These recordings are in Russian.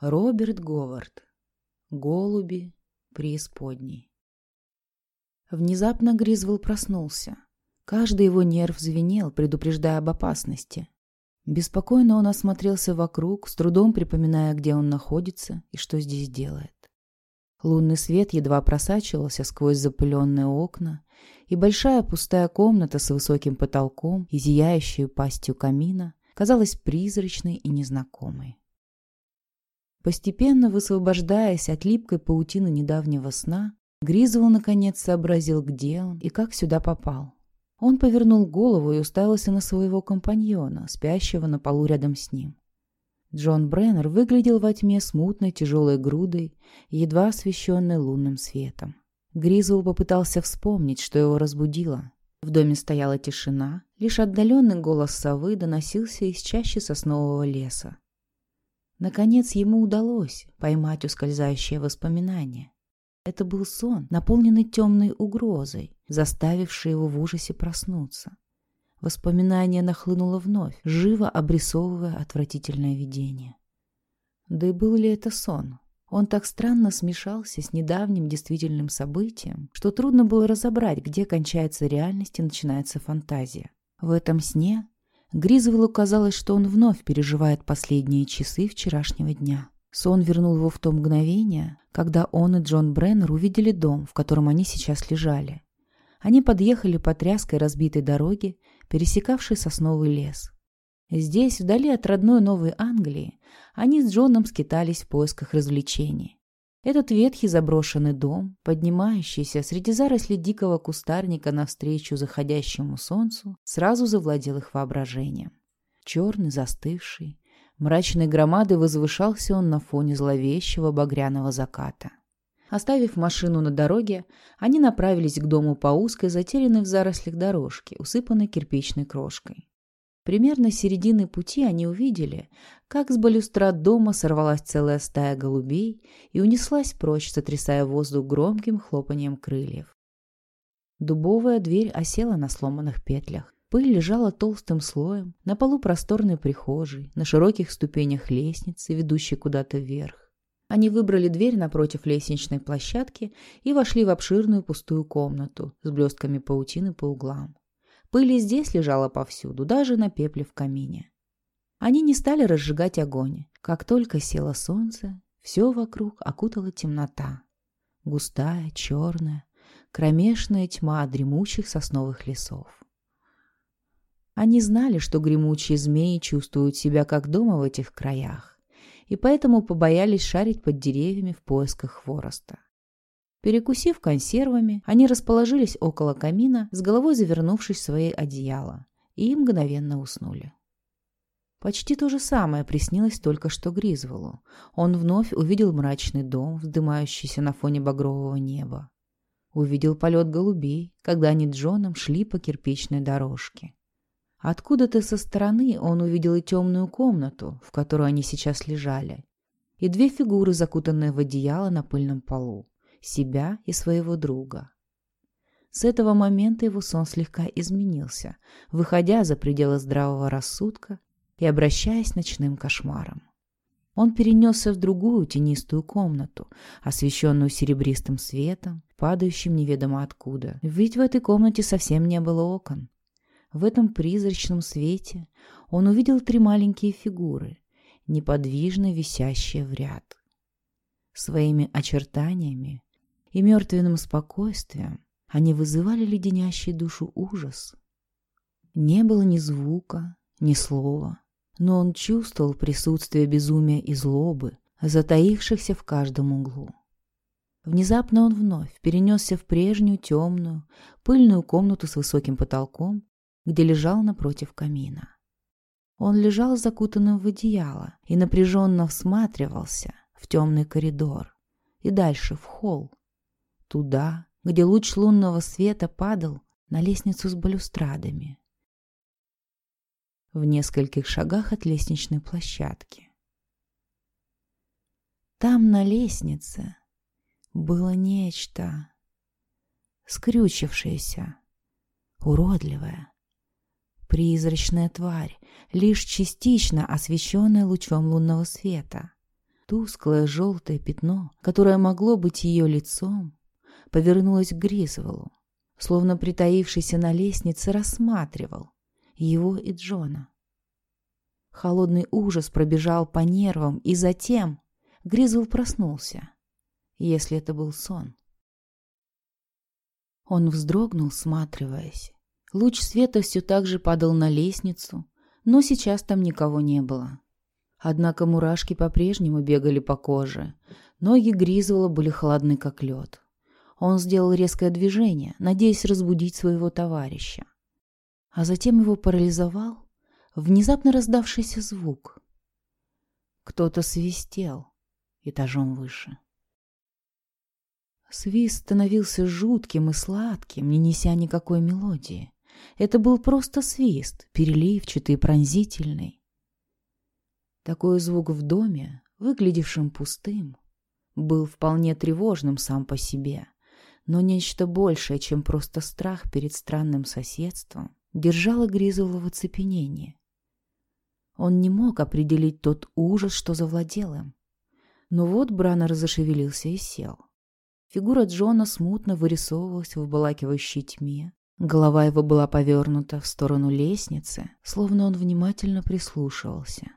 Роберт Говард. Голуби преисподней. Внезапно Гризвелл проснулся. Каждый его нерв звенел, предупреждая об опасности. Беспокойно он осмотрелся вокруг, с трудом припоминая, где он находится и что здесь делает. Лунный свет едва просачивался сквозь запыленные окна, и большая пустая комната с высоким потолком и зияющей пастью камина казалась призрачной и незнакомой. Постепенно высвобождаясь от липкой паутины недавнего сна, Гризвелл наконец сообразил, где он и как сюда попал. Он повернул голову и уставился на своего компаньона, спящего на полу рядом с ним. Джон Бреннер выглядел во тьме смутной тяжелой грудой, едва освещенной лунным светом. Гризвелл попытался вспомнить, что его разбудило. В доме стояла тишина, лишь отдаленный голос совы доносился из чащи соснового леса. Наконец ему удалось поймать ускользающее воспоминание. Это был сон, наполненный темной угрозой, заставивший его в ужасе проснуться. Воспоминание нахлынуло вновь, живо обрисовывая отвратительное видение. Да и был ли это сон? Он так странно смешался с недавним действительным событием, что трудно было разобрать, где кончается реальность и начинается фантазия. В этом сне Гризвеллу казалось, что он вновь переживает последние часы вчерашнего дня. Сон вернул его в то мгновение, когда он и Джон Бреннер увидели дом, в котором они сейчас лежали. Они подъехали по тряской разбитой дороге, пересекавшей сосновый лес. Здесь, вдали от родной Новой Англии, они с Джоном скитались в поисках развлечений. Этот ветхий заброшенный дом, поднимающийся среди зарослей дикого кустарника навстречу заходящему солнцу, сразу завладел их воображением. Черный, застывший, мрачной громадой возвышался он на фоне зловещего багряного заката. Оставив машину на дороге, они направились к дому по узкой, затерянной в зарослях дорожке, усыпанной кирпичной крошкой. Примерно с середины пути они увидели, как с балюстрад дома сорвалась целая стая голубей и унеслась прочь, сотрясая воздух громким хлопанием крыльев. Дубовая дверь осела на сломанных петлях. Пыль лежала толстым слоем на полу просторной прихожей, на широких ступенях лестницы, ведущей куда-то вверх. Они выбрали дверь напротив лестничной площадки и вошли в обширную пустую комнату с блестками паутины по углам. Пыль здесь лежала повсюду, даже на пепле в камине. Они не стали разжигать огонь. Как только село солнце, все вокруг окутала темнота. Густая, черная, кромешная тьма дремучих сосновых лесов. Они знали, что гремучие змеи чувствуют себя как дома в этих краях, и поэтому побоялись шарить под деревьями в поисках хвороста. Перекусив консервами, они расположились около камина, с головой завернувшись в свои одеяла, и мгновенно уснули. Почти то же самое приснилось только что Гризвеллу. Он вновь увидел мрачный дом, вздымающийся на фоне багрового неба. Увидел полет голубей, когда они Джоном шли по кирпичной дорожке. Откуда-то со стороны он увидел и темную комнату, в которой они сейчас лежали, и две фигуры, закутанные в одеяло на пыльном полу себя и своего друга. С этого момента его сон слегка изменился, выходя за пределы здравого рассудка и обращаясь ночным кошмаром. Он перенесся в другую тенистую комнату, освещенную серебристым светом, падающим неведомо откуда. Ведь в этой комнате совсем не было окон. В этом призрачном свете он увидел три маленькие фигуры, неподвижно висящие в ряд. Своими очертаниями и мертвенным спокойствием они вызывали леденящий душу ужас. Не было ни звука, ни слова, но он чувствовал присутствие безумия и злобы, затаившихся в каждом углу. Внезапно он вновь перенесся в прежнюю темную, пыльную комнату с высоким потолком, где лежал напротив камина. Он лежал закутанным в одеяло и напряженно всматривался в темный коридор и дальше в холл, Туда, где луч лунного света падал на лестницу с балюстрадами. В нескольких шагах от лестничной площадки. Там на лестнице было нечто, скрючившееся, уродливое, призрачная тварь, лишь частично освещенная лучом лунного света. Тусклое желтое пятно, которое могло быть ее лицом, повернулось к Гризвеллу, словно притаившийся на лестнице рассматривал его и Джона. Холодный ужас пробежал по нервам, и затем Гризвелл проснулся, если это был сон. Он вздрогнул, сматриваясь. Луч света все так же падал на лестницу, но сейчас там никого не было. Однако мурашки по-прежнему бегали по коже. Ноги Гризвелла были холодны, как лед. Он сделал резкое движение, надеясь разбудить своего товарища. А затем его парализовал внезапно раздавшийся звук. Кто-то свистел этажом выше. Свист становился жутким и сладким, не неся никакой мелодии. Это был просто свист, переливчатый и пронзительный. Такой звук в доме, выглядевшем пустым, был вполне тревожным сам по себе, но нечто большее, чем просто страх перед странным соседством, держало Гризела в оцепенении. Он не мог определить тот ужас, что завладел им. Но вот Браннер зашевелился и сел. Фигура Джона смутно вырисовывалась в обалакивающей тьме. Голова его была повернута в сторону лестницы, словно он внимательно прислушивался.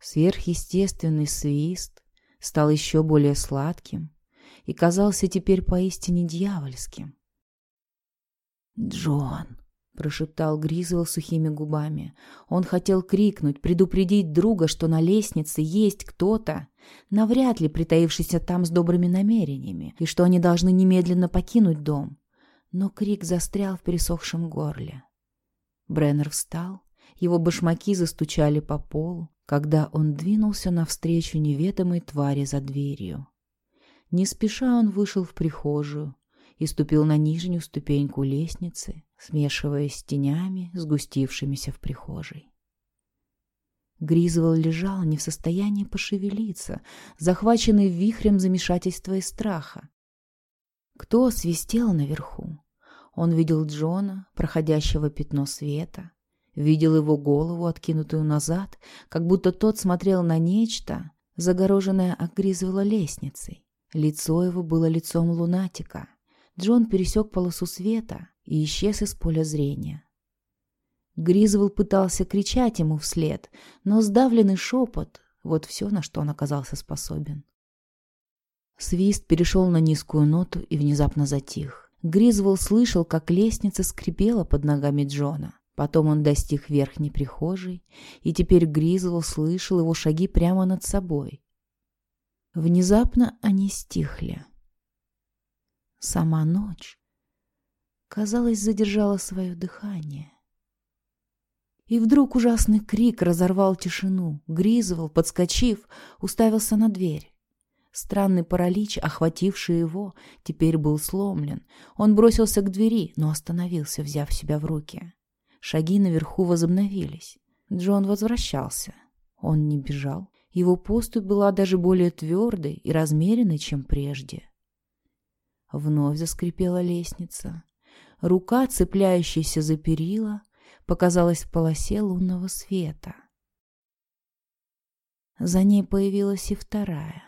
Сверхъестественный свист стал еще более сладким и казался теперь поистине дьявольским. «Джон!» — прошептал Гризвелл сухими губами. Он хотел крикнуть, предупредить друга, что на лестнице есть кто-то, навряд ли притаившийся там с добрыми намерениями, и что они должны немедленно покинуть дом. Но крик застрял в пересохшем горле. Бреннер встал, его башмаки застучали по полу, когда он двинулся навстречу неведомой твари за дверью. Не спеша он вышел в прихожую и ступил на нижнюю ступеньку лестницы, смешиваясь с тенями, сгустившимися в прихожей. Гризвелл лежал не в состоянии пошевелиться, захваченный вихрем замешательства и страха. Кто свистел наверху? Он видел Джона, проходящего пятно света, Видел его голову, откинутую назад, как будто тот смотрел на нечто, загороженное от Гризвелла лестницей. Лицо его было лицом лунатика. Джон пересек полосу света и исчез из поля зрения. Гризвелл пытался кричать ему вслед, но сдавленный шепот — вот все, на что он оказался способен. Свист перешел на низкую ноту и внезапно затих. Гризвелл слышал, как лестница скрипела под ногами Джона. Потом он достиг верхней прихожей, и теперь Гризл слышал его шаги прямо над собой. Внезапно они стихли. Сама ночь, казалось, задержала свое дыхание. И вдруг ужасный крик разорвал тишину. Гризвол, подскочив, уставился на дверь. Странный паралич, охвативший его, теперь был сломлен. Он бросился к двери, но остановился, взяв себя в руки. Шаги наверху возобновились. Джон возвращался. Он не бежал. Его поступь была даже более твердой и размеренной, чем прежде. Вновь заскрипела лестница. Рука, цепляющаяся за перила, показалась в полосе лунного света. За ней появилась и вторая.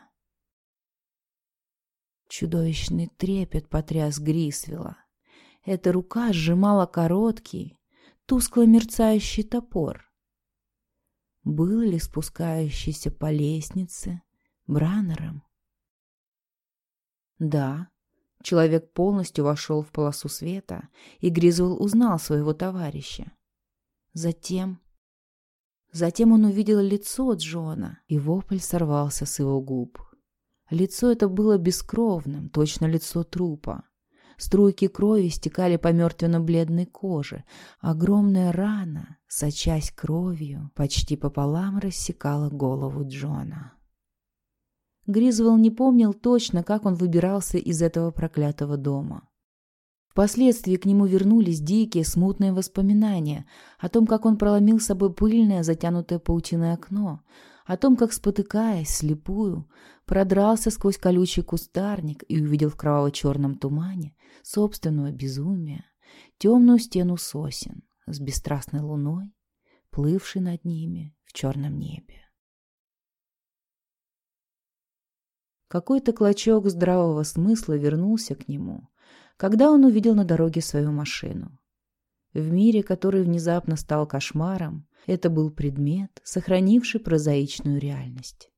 Чудовищный трепет потряс Грисвелла. Эта рука сжимала короткий, тускло мерцающий топор. Был ли спускающийся по лестнице Браннером? Да, человек полностью вошел в полосу света, и Гризул узнал своего товарища. Затем... Затем он увидел лицо Джона, и вопль сорвался с его губ. Лицо это было бескровным, точно лицо трупа. Струйки крови стекали по мертвенно-бледной коже. Огромная рана, сочась кровью, почти пополам рассекала голову Джона. Гризвелл не помнил точно, как он выбирался из этого проклятого дома. Впоследствии к нему вернулись дикие, смутные воспоминания о том, как он проломил с собой пыльное, затянутое паутиной окно, о том, как, спотыкаясь слепую, продрался сквозь колючий кустарник и увидел в кроваво-черном тумане собственного безумия темную стену сосен с бесстрастной луной, плывшей над ними в черном небе. Какой-то клочок здравого смысла вернулся к нему, когда он увидел на дороге свою машину. В мире, который внезапно стал кошмаром, это был предмет, сохранивший прозаичную реальность.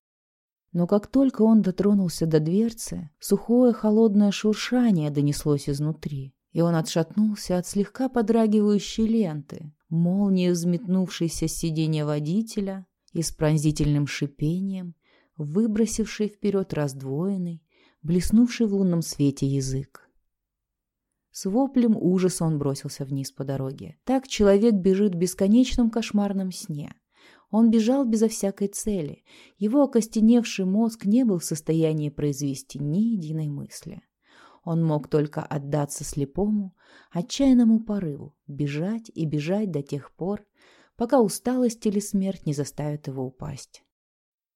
Но как только он дотронулся до дверцы, сухое холодное шуршание донеслось изнутри, и он отшатнулся от слегка подрагивающей ленты, молнии взметнувшейся с сиденья водителя и с пронзительным шипением, выбросивший вперед раздвоенный, блеснувший в лунном свете язык. С воплем ужаса он бросился вниз по дороге. Так человек бежит в бесконечном кошмарном сне. Он бежал безо всякой цели. Его окостеневший мозг не был в состоянии произвести ни единой мысли. Он мог только отдаться слепому, отчаянному порыву, бежать и бежать до тех пор, пока усталость или смерть не заставят его упасть.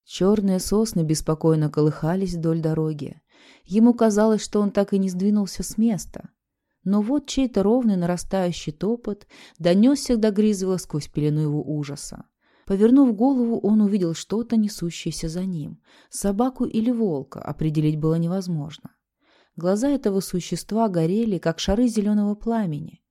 Черные сосны беспокойно колыхались вдоль дороги. Ему казалось, что он так и не сдвинулся с места. Но вот чей-то ровный нарастающий топот донесся до Гризвела сквозь пелену его ужаса. Повернув голову, он увидел что-то, несущееся за ним. Собаку или волка определить было невозможно. Глаза этого существа горели, как шары зеленого пламени.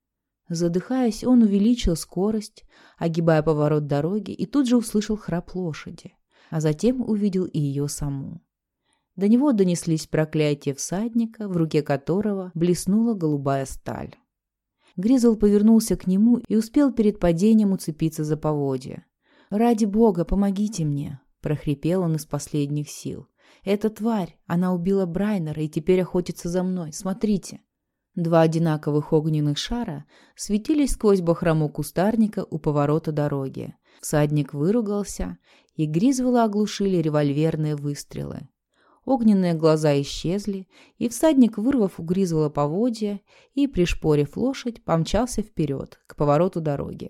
Задыхаясь, он увеличил скорость, огибая поворот дороги, и тут же услышал храп лошади, а затем увидел и ее саму. До него донеслись проклятия всадника, в руке которого блеснула голубая сталь. Гризл повернулся к нему и успел перед падением уцепиться за поводья. «Ради бога, помогите мне!» – прохрипел он из последних сил. «Это тварь! Она убила Брайнера и теперь охотится за мной. Смотрите!» Два одинаковых огненных шара светились сквозь бахрому кустарника у поворота дороги. Всадник выругался, и Гризвелла оглушили револьверные выстрелы. Огненные глаза исчезли, и всадник, вырвав у Гризвелла поводья и, пришпорив лошадь, помчался вперед, к повороту дороги.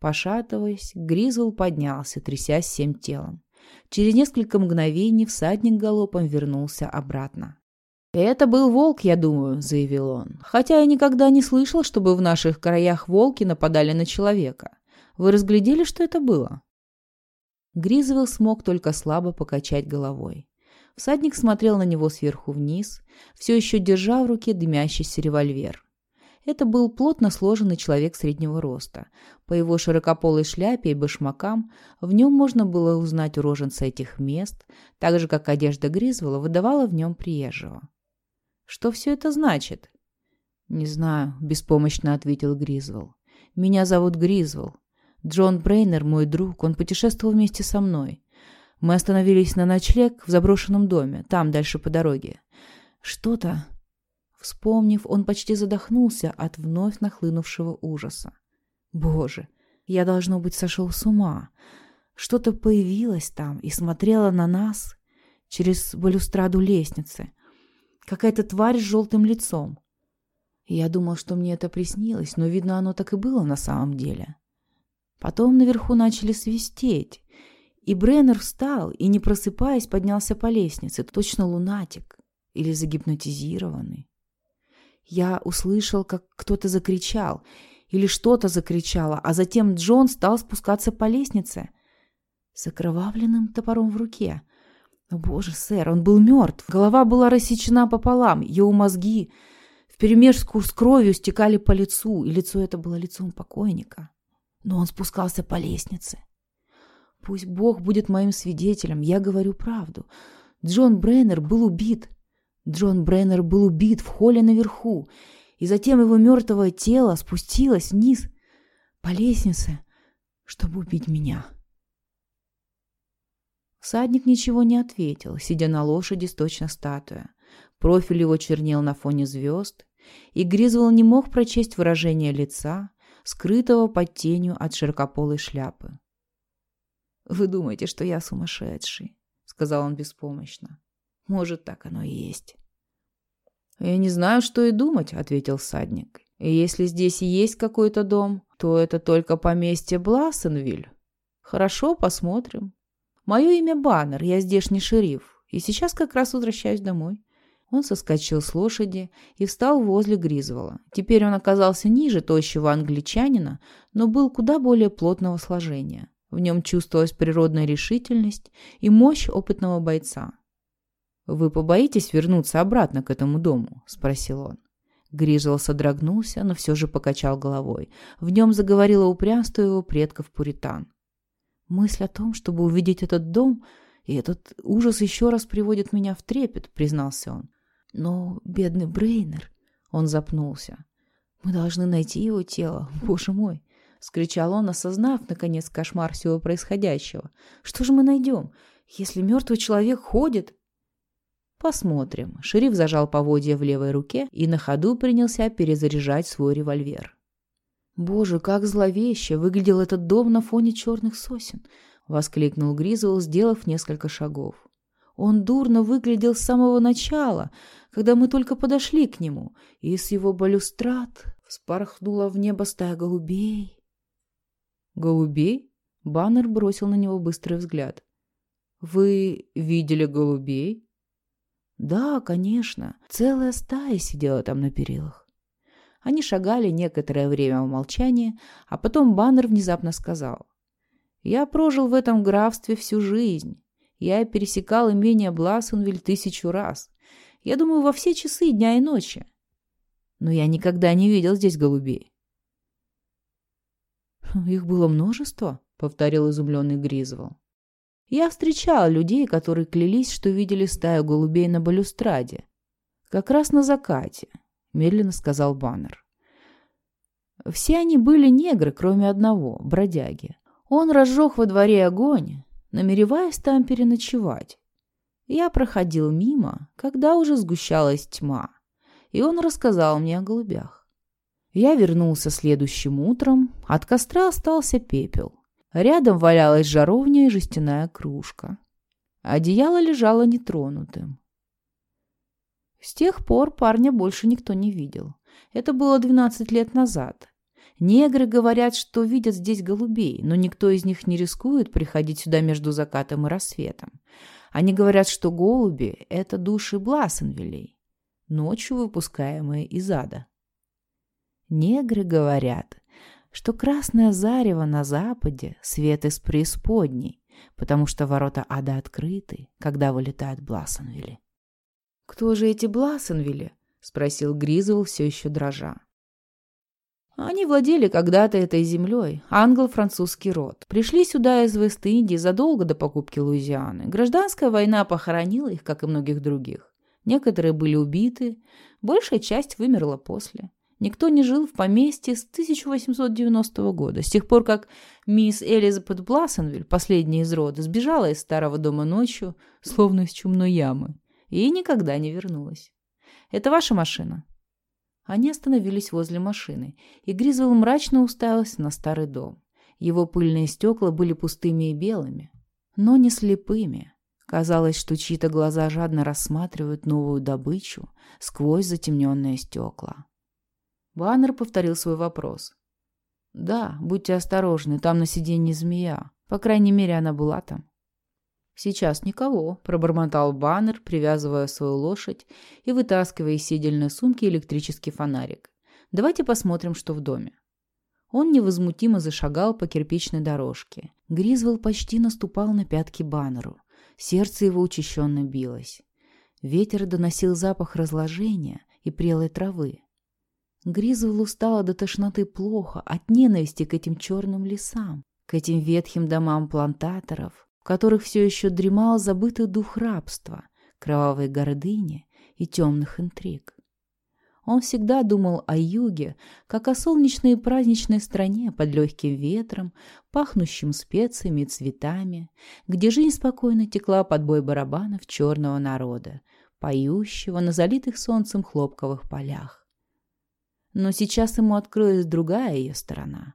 Пошатываясь, Гризвелл поднялся, трясясь всем телом. Через несколько мгновений всадник галопом вернулся обратно. «Это был волк, я думаю», — заявил он. «Хотя я никогда не слышал, чтобы в наших краях волки нападали на человека. Вы разглядели, что это было?» Гризвелл смог только слабо покачать головой. Всадник смотрел на него сверху вниз, все еще держа в руке дымящийся револьвер. Это был плотно сложенный человек среднего роста. По его широкополой шляпе и башмакам в нем можно было узнать уроженца этих мест, так же, как одежда Гризвелла выдавала в нем приезжего. «Что все это значит?» «Не знаю», — беспомощно ответил Гризвелл. «Меня зовут Гризвелл. Джон Брейнер, мой друг, он путешествовал вместе со мной. Мы остановились на ночлег в заброшенном доме, там, дальше по дороге. Что-то Вспомнив, он почти задохнулся от вновь нахлынувшего ужаса. «Боже, я, должно быть, сошел с ума. Что-то появилось там и смотрело на нас через балюстраду лестницы. Какая-то тварь с желтым лицом. Я думал, что мне это приснилось, но, видно, оно так и было на самом деле. Потом наверху начали свистеть, и Бреннер встал и, не просыпаясь, поднялся по лестнице, точно лунатик или загипнотизированный. Я услышал, как кто-то закричал, или что-то закричало, а затем Джон стал спускаться по лестнице с окровавленным топором в руке. О, боже, сэр, он был мертв. Голова была рассечена пополам, его мозги вперемешку с кровью стекали по лицу, и лицо это было лицом покойника. Но он спускался по лестнице. Пусть Бог будет моим свидетелем, я говорю правду. Джон Бреннер был убит. Джон Бреннер был убит в холле наверху, и затем его мертвое тело спустилось вниз по лестнице, чтобы убить меня. Всадник ничего не ответил, сидя на лошади точно статуя. Профиль его чернел на фоне звезд, и Гризвелл не мог прочесть выражение лица, скрытого под тенью от широкополой шляпы. «Вы думаете, что я сумасшедший?» — сказал он беспомощно. Может, так оно и есть. «Я не знаю, что и думать», — ответил всадник. «И если здесь и есть какой-то дом, то это только поместье Блассенвиль. Хорошо, посмотрим. Мое имя Баннер, я здешний шериф, и сейчас как раз возвращаюсь домой». Он соскочил с лошади и встал возле Гризвола. Теперь он оказался ниже тощего англичанина, но был куда более плотного сложения. В нем чувствовалась природная решительность и мощь опытного бойца. «Вы побоитесь вернуться обратно к этому дому?» — спросил он. Грижел содрогнулся, но все же покачал головой. В нем заговорило упрямство его предков-пуритан. Мысль о том, чтобы увидеть этот дом, и этот ужас еще раз приводит меня в трепет, признался он. Но бедный Брейнер, он запнулся. Мы должны найти его тело, боже мой. — скричал он, осознав, наконец, кошмар всего происходящего. «Что же мы найдем? Если мертвый человек ходит...» «Посмотрим». Шериф зажал поводья в левой руке и на ходу принялся перезаряжать свой револьвер. «Боже, как зловеще выглядел этот дом на фоне черных сосен!» — воскликнул Гризвелл, сделав несколько шагов. «Он дурно выглядел с самого начала, когда мы только подошли к нему, и с его балюстрат вспорхнула в небо стая голубей». «Голубей?» — Баннер бросил на него быстрый взгляд. «Вы видели голубей?» «Да, конечно. Целая стая сидела там на перилах». Они шагали некоторое время в молчании, а потом Баннер внезапно сказал. «Я прожил в этом графстве всю жизнь. Я пересекал имение Блассенвиль тысячу раз. Я думаю, во все часы дня и ночи. Но я никогда не видел здесь голубей». «Их было множество?» — повторил изумленный Гризвелл. Я встречал людей, которые клялись, что видели стаю голубей на балюстраде. Как раз на закате, медленно сказал Баннер. Все они были негры, кроме одного, бродяги. Он разжег во дворе огонь, намереваясь там переночевать. Я проходил мимо, когда уже сгущалась тьма, и он рассказал мне о голубях. Я вернулся следующим утром, от костра остался пепел. Рядом валялась жаровня и жестяная кружка. Одеяло лежало нетронутым. С тех пор парня больше никто не видел. Это было 12 лет назад. Негры говорят, что видят здесь голубей, но никто из них не рискует приходить сюда между закатом и рассветом. Они говорят, что голуби — это души Блассенвилей, ночью выпускаемые из ада. Негры говорят, что красное зарево на западе — свет из преисподней, потому что ворота ада открыты, когда вылетают Блассенвилли. «Кто же эти Блассенвилли?» — спросил Гризл, все еще дрожа. Они владели когда-то этой землей, англо-французский род. Пришли сюда из Вест-Индии задолго до покупки Луизианы. Гражданская война похоронила их, как и многих других. Некоторые были убиты, большая часть вымерла после. Никто не жил в поместье с 1890 года, с тех пор, как мисс Элизабет Блассенвиль, последняя из рода, сбежала из старого дома ночью, словно из чумной ямы, и никогда не вернулась. «Это ваша машина?» Они остановились возле машины, и Гризвелл мрачно уставился на старый дом. Его пыльные стекла были пустыми и белыми, но не слепыми. Казалось, что чьи-то глаза жадно рассматривают новую добычу сквозь затемненные стекла. Баннер повторил свой вопрос. «Да, будьте осторожны, там на сиденье змея. По крайней мере, она была там». «Сейчас никого», — пробормотал Баннер, привязывая свою лошадь и вытаскивая из сидельной сумки электрический фонарик. «Давайте посмотрим, что в доме». Он невозмутимо зашагал по кирпичной дорожке. Гризвелл почти наступал на пятки Баннеру. Сердце его учащенно билось. Ветер доносил запах разложения и прелой травы. Гризвеллу стало до тошноты плохо от ненависти к этим черным лесам, к этим ветхим домам плантаторов, в которых все еще дремал забытый дух рабства, кровавой гордыни и темных интриг. Он всегда думал о юге, как о солнечной и праздничной стране под легким ветром, пахнущим специями и цветами, где жизнь спокойно текла под бой барабанов черного народа, поющего на залитых солнцем хлопковых полях. Но сейчас ему открылась другая ее сторона,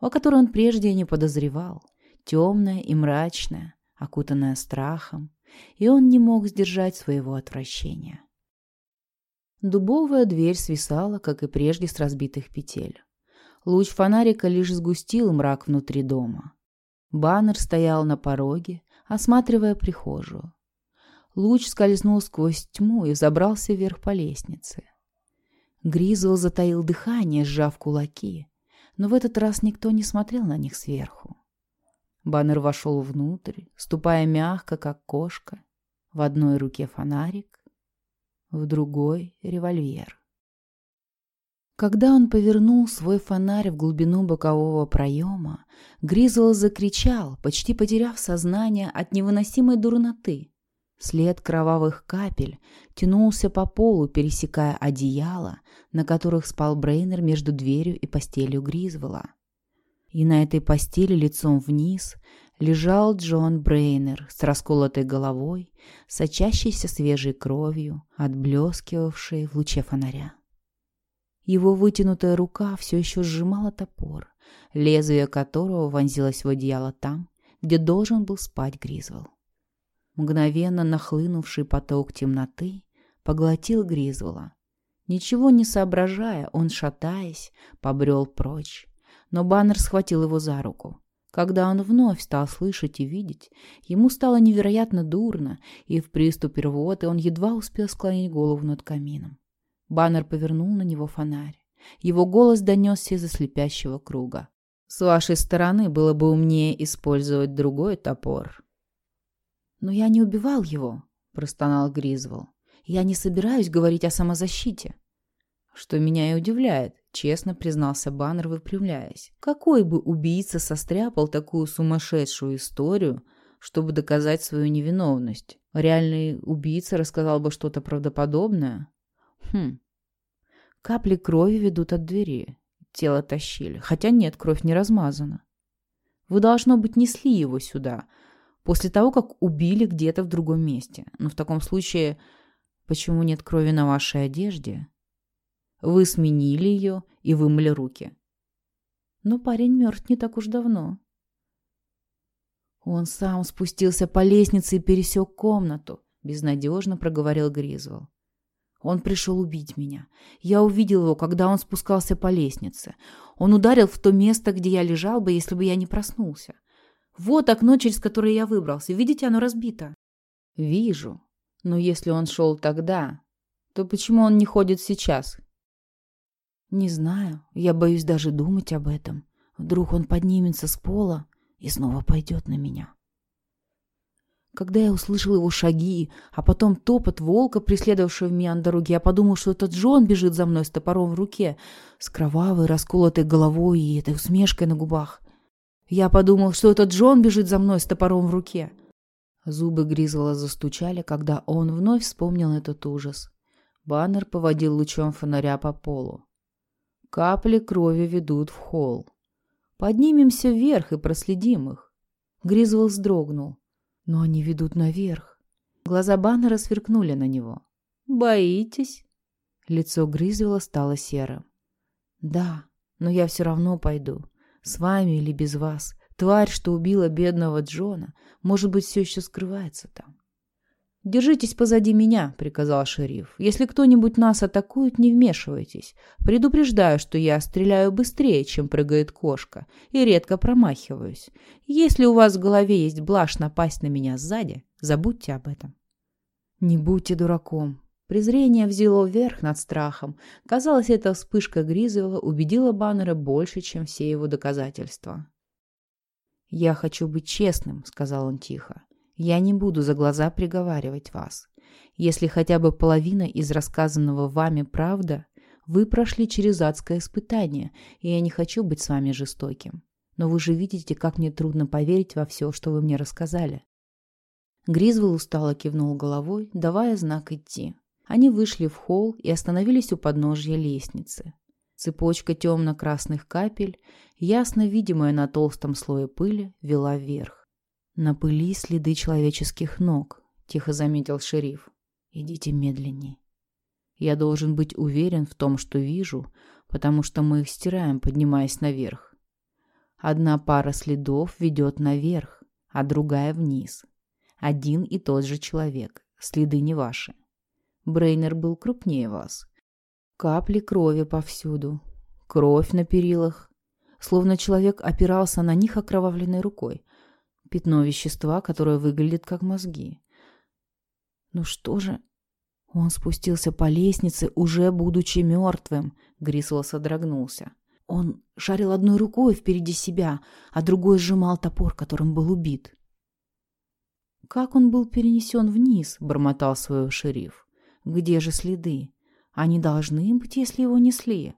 о которой он прежде не подозревал, темная и мрачная, окутанная страхом, и он не мог сдержать своего отвращения. Дубовая дверь свисала, как и прежде, с разбитых петель. Луч фонарика лишь сгустил мрак внутри дома. Баннер стоял на пороге, осматривая прихожую. Луч скользнул сквозь тьму и забрался вверх по лестнице. Гризл затаил дыхание, сжав кулаки, но в этот раз никто не смотрел на них сверху. Баннер вошел внутрь, ступая мягко, как кошка. В одной руке фонарик, в другой — револьвер. Когда он повернул свой фонарь в глубину бокового проема, Гризвелл закричал, почти потеряв сознание от невыносимой дурноты. След кровавых капель тянулся по полу, пересекая одеяло, на которых спал Брейнер между дверью и постелью Гризвелла. И на этой постели лицом вниз лежал Джон Брейнер с расколотой головой, сочащейся свежей кровью, отблескивавшей в луче фонаря. Его вытянутая рука все еще сжимала топор, лезвие которого вонзилось в одеяло там, где должен был спать Гризвелл. Мгновенно нахлынувший поток темноты поглотил Гризвелла. Ничего не соображая, он, шатаясь, побрел прочь. Но Баннер схватил его за руку. Когда он вновь стал слышать и видеть, ему стало невероятно дурно, и в приступе рвоты он едва успел склонить голову над камином. Баннер повернул на него фонарь. Его голос донесся из слепящего круга. «С вашей стороны было бы умнее использовать другой топор». «Но я не убивал его», — простонал Гризвелл. «Я не собираюсь говорить о самозащите». «Что меня и удивляет», — честно признался Баннер, выпрямляясь. «Какой бы убийца состряпал такую сумасшедшую историю, чтобы доказать свою невиновность? Реальный убийца рассказал бы что-то правдоподобное?» Хм. Капли крови ведут от двери. Тело тащили. Хотя нет, кровь не размазана. Вы, должно быть, несли его сюда. После того, как убили где-то в другом месте. Но в таком случае, почему нет крови на вашей одежде? Вы сменили ее и вымыли руки. Но парень мертв не так уж давно. Он сам спустился по лестнице и пересек комнату, безнадежно проговорил Гризвелл. Он пришел убить меня. Я увидел его, когда он спускался по лестнице. Он ударил в то место, где я лежал бы, если бы я не проснулся. Вот окно, через которое я выбрался. Видите, оно разбито. Вижу. Но если он шел тогда, то почему он не ходит сейчас? Не знаю. Я боюсь даже думать об этом. Вдруг он поднимется с пола и снова пойдет на меня. Когда я услышал его шаги, а потом топот волка, преследовавшего меня на дороге, я подумал, что этот Джон бежит за мной с топором в руке, с кровавой, расколотой головой и этой усмешкой на губах. Я подумал, что этот Джон бежит за мной с топором в руке. Зубы Гризвола застучали, когда он вновь вспомнил этот ужас. Баннер поводил лучом фонаря по полу. Капли крови ведут в холл. Поднимемся вверх и проследим их. Гризвол вздрогнул. Но они ведут наверх. Глаза Баннера сверкнули на него. «Боитесь?» Лицо Гризвела стало серым. «Да, но я все равно пойду. С вами или без вас. Тварь, что убила бедного Джона, может быть, все еще скрывается там. «Держитесь позади меня», — приказал шериф. «Если кто-нибудь нас атакует, не вмешивайтесь. Предупреждаю, что я стреляю быстрее, чем прыгает кошка, и редко промахиваюсь. Если у вас в голове есть блажь напасть на меня сзади, забудьте об этом». «Не будьте дураком». Презрение взяло вверх над страхом. Казалось, эта вспышка Гризела убедила Баннера больше, чем все его доказательства. «Я хочу быть честным», — сказал он тихо. Я не буду за глаза приговаривать вас. Если хотя бы половина из рассказанного вами правда, вы прошли через адское испытание, и я не хочу быть с вами жестоким. Но вы же видите, как мне трудно поверить во все, что вы мне рассказали». Гризвелл устало кивнул головой, давая знак идти. Они вышли в холл и остановились у подножья лестницы. Цепочка темно-красных капель, ясно видимая на толстом слое пыли, вела вверх. «На пыли следы человеческих ног», — тихо заметил шериф. «Идите медленней. Я должен быть уверен в том, что вижу, потому что мы их стираем, поднимаясь наверх. Одна пара следов ведет наверх, а другая вниз. Один и тот же человек, следы не ваши. Брейнер был крупнее вас. Капли крови повсюду, кровь на перилах, словно человек опирался на них окровавленной рукой, Пятно вещества, которое выглядит как мозги. Ну что же? Он спустился по лестнице, уже будучи мертвым. Грисвелл содрогнулся. Он шарил одной рукой впереди себя, а другой сжимал топор, которым был убит. как он был перенесен вниз?» — бормотал свой шериф. «Где же следы? Они должны быть, если его несли».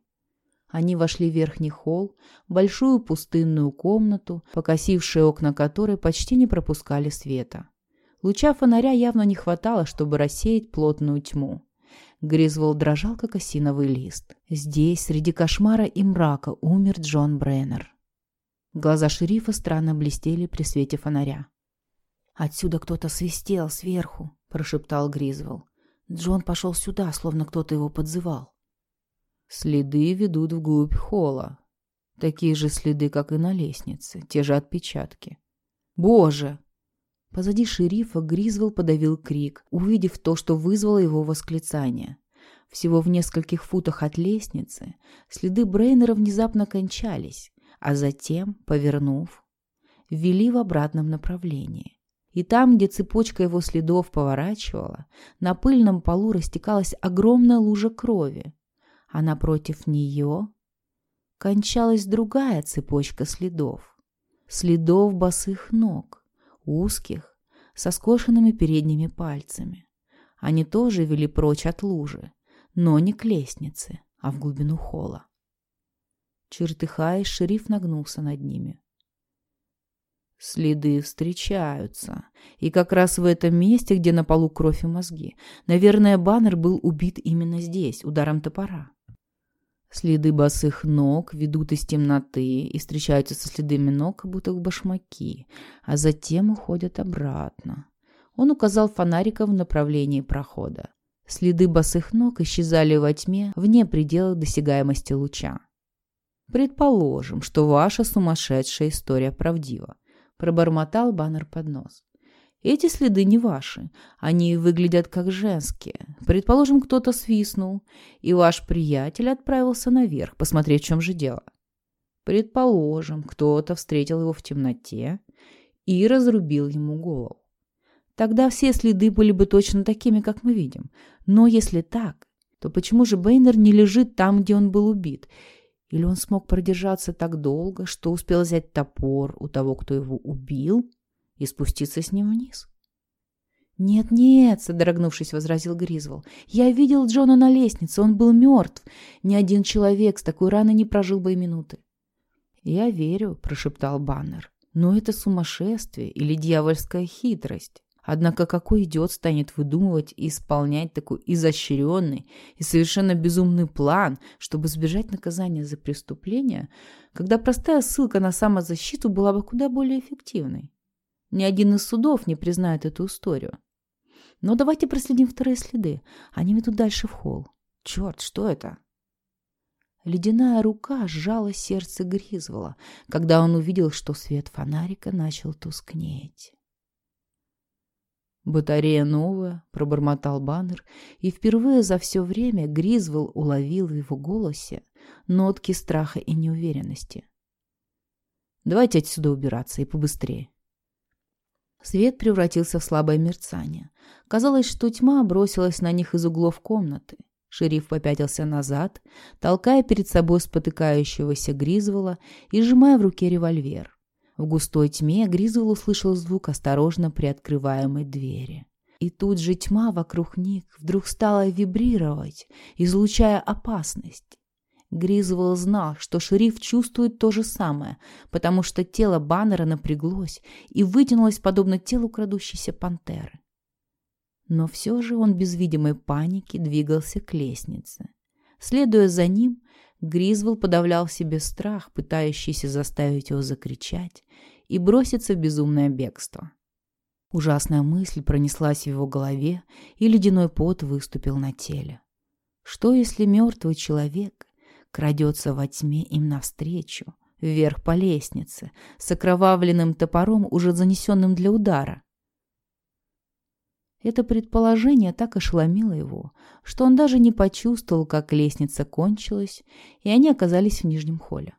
Они вошли в верхний холл, большую пустынную комнату, покосившие окна которой почти не пропускали света. Луча фонаря явно не хватало, чтобы рассеять плотную тьму. Гризвол дрожал, как осиновый лист. Здесь, среди кошмара и мрака, умер Джон Бреннер. Глаза шерифа странно блестели при свете фонаря. «Отсюда кто-то свистел сверху», — прошептал Гризвол. Джон пошел сюда, словно кто-то его подзывал. Следы ведут вглубь холла. Такие же следы, как и на лестнице, те же отпечатки. «Боже!» Позади шерифа Гризвелл подавил крик, увидев то, что вызвало его восклицание. Всего в нескольких футах от лестницы следы Брейнера внезапно кончались, а затем, повернув, вели в обратном направлении. И там, где цепочка его следов поворачивала, на пыльном полу растекалась огромная лужа крови, а напротив нее кончалась другая цепочка следов. Следов босых ног узких, со скошенными передними пальцами. Они тоже вели прочь от лужи, но не к лестнице, а в глубину холла. Чертыхаясь, шериф нагнулся над ними. Следы встречаются. И как раз в этом месте, где на полу кровь и мозги. Наверное, баннер был убит именно здесь, ударом топора. Следы босых ног ведут из темноты и встречаются со следами ног, как будто в башмаки, а затем уходят обратно. Он указал фонариком в направлении прохода. Следы босых ног исчезали во тьме, вне предела досягаемости луча. «Предположим, что ваша сумасшедшая история правдива», — пробормотал баннер под нос. Эти следы не ваши. Они выглядят как женские. Предположим, кто-то свистнул, и ваш приятель отправился наверх посмотреть, в чем же дело. Предположим, кто-то встретил его в темноте и разрубил ему голову. Тогда все следы были бы точно такими, как мы видим. Но если так, то почему же Бейнер не лежит там, где он был убит? Или он смог продержаться так долго, что успел взять топор у того, кто его убил, и спуститься с ним вниз. «Нет-нет», — содрогнувшись, возразил Гризвол. «Я видел Джона на лестнице, он был мертв. Ни один человек с такой раной не прожил бы и минуты». «Я верю», — прошептал Баннер. «Но это сумасшествие или дьявольская хитрость. Однако какой идиот станет выдумывать и исполнять такой изощренный и совершенно безумный план, чтобы сбежать наказания за преступление, когда простая ссылка на самозащиту была бы куда более эффективной?» Ни один из судов не признает эту историю. Но давайте проследим вторые следы. Они ведут дальше в холл. Черт, что это? Ледяная рука сжала сердце Гризвола, когда он увидел, что свет фонарика начал тускнеть. «Батарея новая», — пробормотал Баннер, и впервые за все время Гризвелл уловил в его голосе нотки страха и неуверенности. «Давайте отсюда убираться и побыстрее». Свет превратился в слабое мерцание. Казалось, что тьма бросилась на них из углов комнаты. Шериф попятился назад, толкая перед собой спотыкающегося Гризвола и сжимая в руке револьвер. В густой тьме Гризвол услышал звук осторожно приоткрываемой двери. И тут же тьма вокруг них вдруг стала вибрировать, излучая опасность. Гризвелл знал, что шериф чувствует то же самое, потому что тело Баннера напряглось и вытянулось подобно телу крадущейся пантеры. Но все же он без видимой паники двигался к лестнице. Следуя за ним, Гризвелл подавлял в себе страх, пытающийся заставить его закричать и броситься в безумное бегство. Ужасная мысль пронеслась в его голове, и ледяной пот выступил на теле. Что, если мертвый человек крадется во тьме им навстречу, вверх по лестнице, с окровавленным топором, уже занесенным для удара. Это предположение так ошеломило его, что он даже не почувствовал, как лестница кончилась, и они оказались в нижнем холле.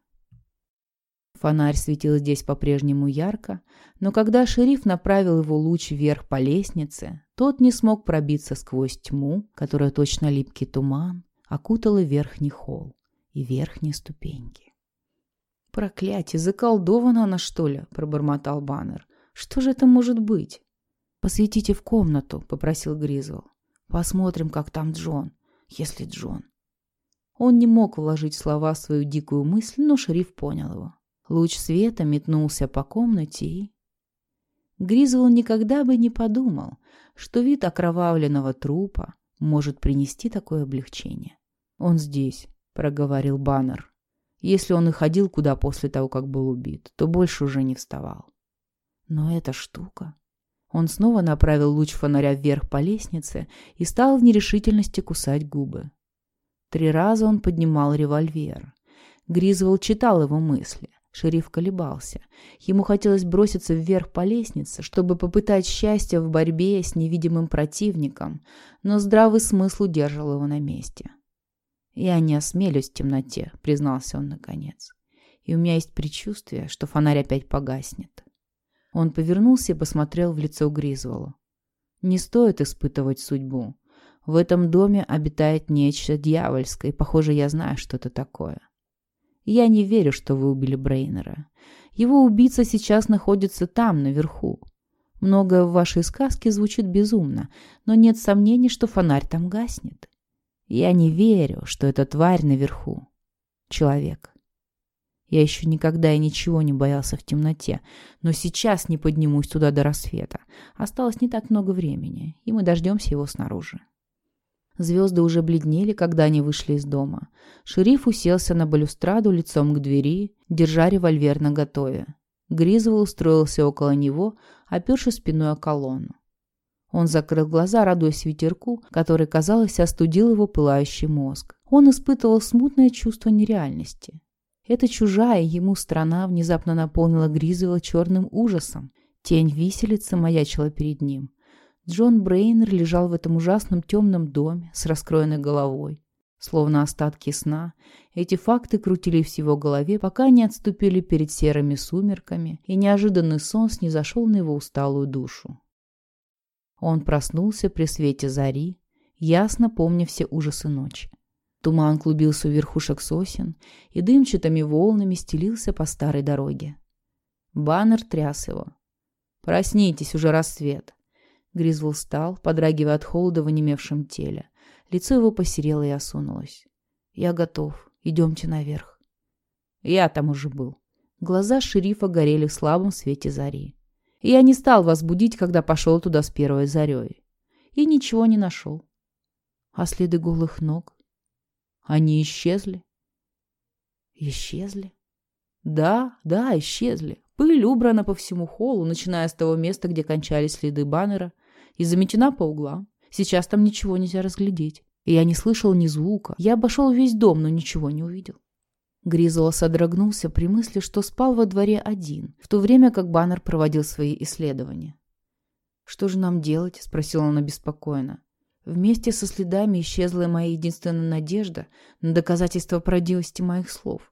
Фонарь светил здесь по-прежнему ярко, но когда шериф направил его луч вверх по лестнице, тот не смог пробиться сквозь тьму, которая точно липкий туман окутала верхний холл и верхние ступеньки. «Проклятие, заколдована она, что ли?» — пробормотал Баннер. «Что же это может быть?» «Посветите в комнату», — попросил Гризвелл. «Посмотрим, как там Джон, если Джон». Он не мог вложить слова в свою дикую мысль, но шериф понял его. Луч света метнулся по комнате и... Гризвелл никогда бы не подумал, что вид окровавленного трупа может принести такое облегчение. «Он здесь», — проговорил Баннер. Если он и ходил куда после того, как был убит, то больше уже не вставал. Но эта штука... Он снова направил луч фонаря вверх по лестнице и стал в нерешительности кусать губы. Три раза он поднимал револьвер. Гризвелл читал его мысли. Шериф колебался. Ему хотелось броситься вверх по лестнице, чтобы попытать счастье в борьбе с невидимым противником, но здравый смысл удерживал его на месте. «Я не осмелюсь в темноте», — признался он наконец. «И у меня есть предчувствие, что фонарь опять погаснет». Он повернулся и посмотрел в лицо Гризволу. «Не стоит испытывать судьбу. В этом доме обитает нечто дьявольское, и, похоже, я знаю, что это такое. Я не верю, что вы убили Брейнера. Его убийца сейчас находится там, наверху. Многое в вашей сказке звучит безумно, но нет сомнений, что фонарь там гаснет. Я не верю, что эта тварь наверху. Человек. Я еще никогда и ничего не боялся в темноте, но сейчас не поднимусь туда до рассвета. Осталось не так много времени, и мы дождемся его снаружи. Звезды уже бледнели, когда они вышли из дома. Шериф уселся на балюстраду лицом к двери, держа револьвер наготове. Гризвелл устроился около него, опершись спиной о колонну. Он закрыл глаза, радуясь ветерку, который, казалось, остудил его пылающий мозг. Он испытывал смутное чувство нереальности. Эта чужая ему страна внезапно наполнила Гризвелла черным ужасом. Тень виселицы маячила перед ним. Джон Брейнер лежал в этом ужасном темном доме с раскроенной головой. Словно остатки сна, эти факты крутились в его голове, пока не отступили перед серыми сумерками, и неожиданный сон снизошел на его усталую душу. Он проснулся при свете зари, ясно помня все ужасы ночи. Туман клубился у верхушек сосен и дымчатыми волнами стелился по старой дороге. Баннер тряс его. «Проснитесь, уже рассвет!» Гризвелл встал, подрагивая от холода в онемевшем теле. Лицо его посерело и осунулось. «Я готов. Идемте наверх». «Я там уже был». Глаза шерифа горели в слабом свете зари я не стал вас будить, когда пошел туда с первой зарей. И ничего не нашел. А следы голых ног? Они исчезли. Исчезли? Да, да, исчезли. Пыль убрана по всему холлу, начиная с того места, где кончались следы баннера, и заметена по углам. Сейчас там ничего нельзя разглядеть. И я не слышал ни звука. Я обошел весь дом, но ничего не увидел. Гризула содрогнулся при мысли, что спал во дворе один, в то время как Баннер проводил свои исследования. «Что же нам делать?» – спросил он обеспокоенно. «Вместе со следами исчезла моя единственная надежда на доказательство правдивости моих слов».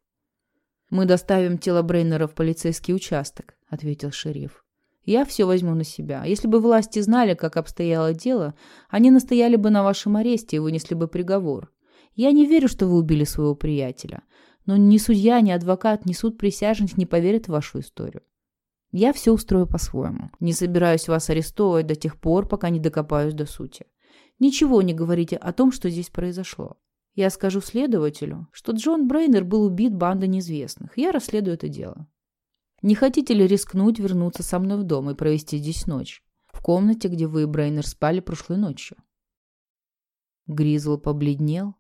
«Мы доставим тело Брейнера в полицейский участок», – ответил шериф. «Я все возьму на себя. Если бы власти знали, как обстояло дело, они настояли бы на вашем аресте и вынесли бы приговор. Я не верю, что вы убили своего приятеля. Но ни судья, ни адвокат, ни суд присяжных не поверят в вашу историю. Я все устрою по-своему. Не собираюсь вас арестовывать до тех пор, пока не докопаюсь до сути. Ничего не говорите о том, что здесь произошло. Я скажу следователю, что Джон Брейнер был убит бандой неизвестных. Я расследую это дело. Не хотите ли рискнуть вернуться со мной в дом и провести здесь ночь? В комнате, где вы и Брейнер спали прошлой ночью. Гризл побледнел,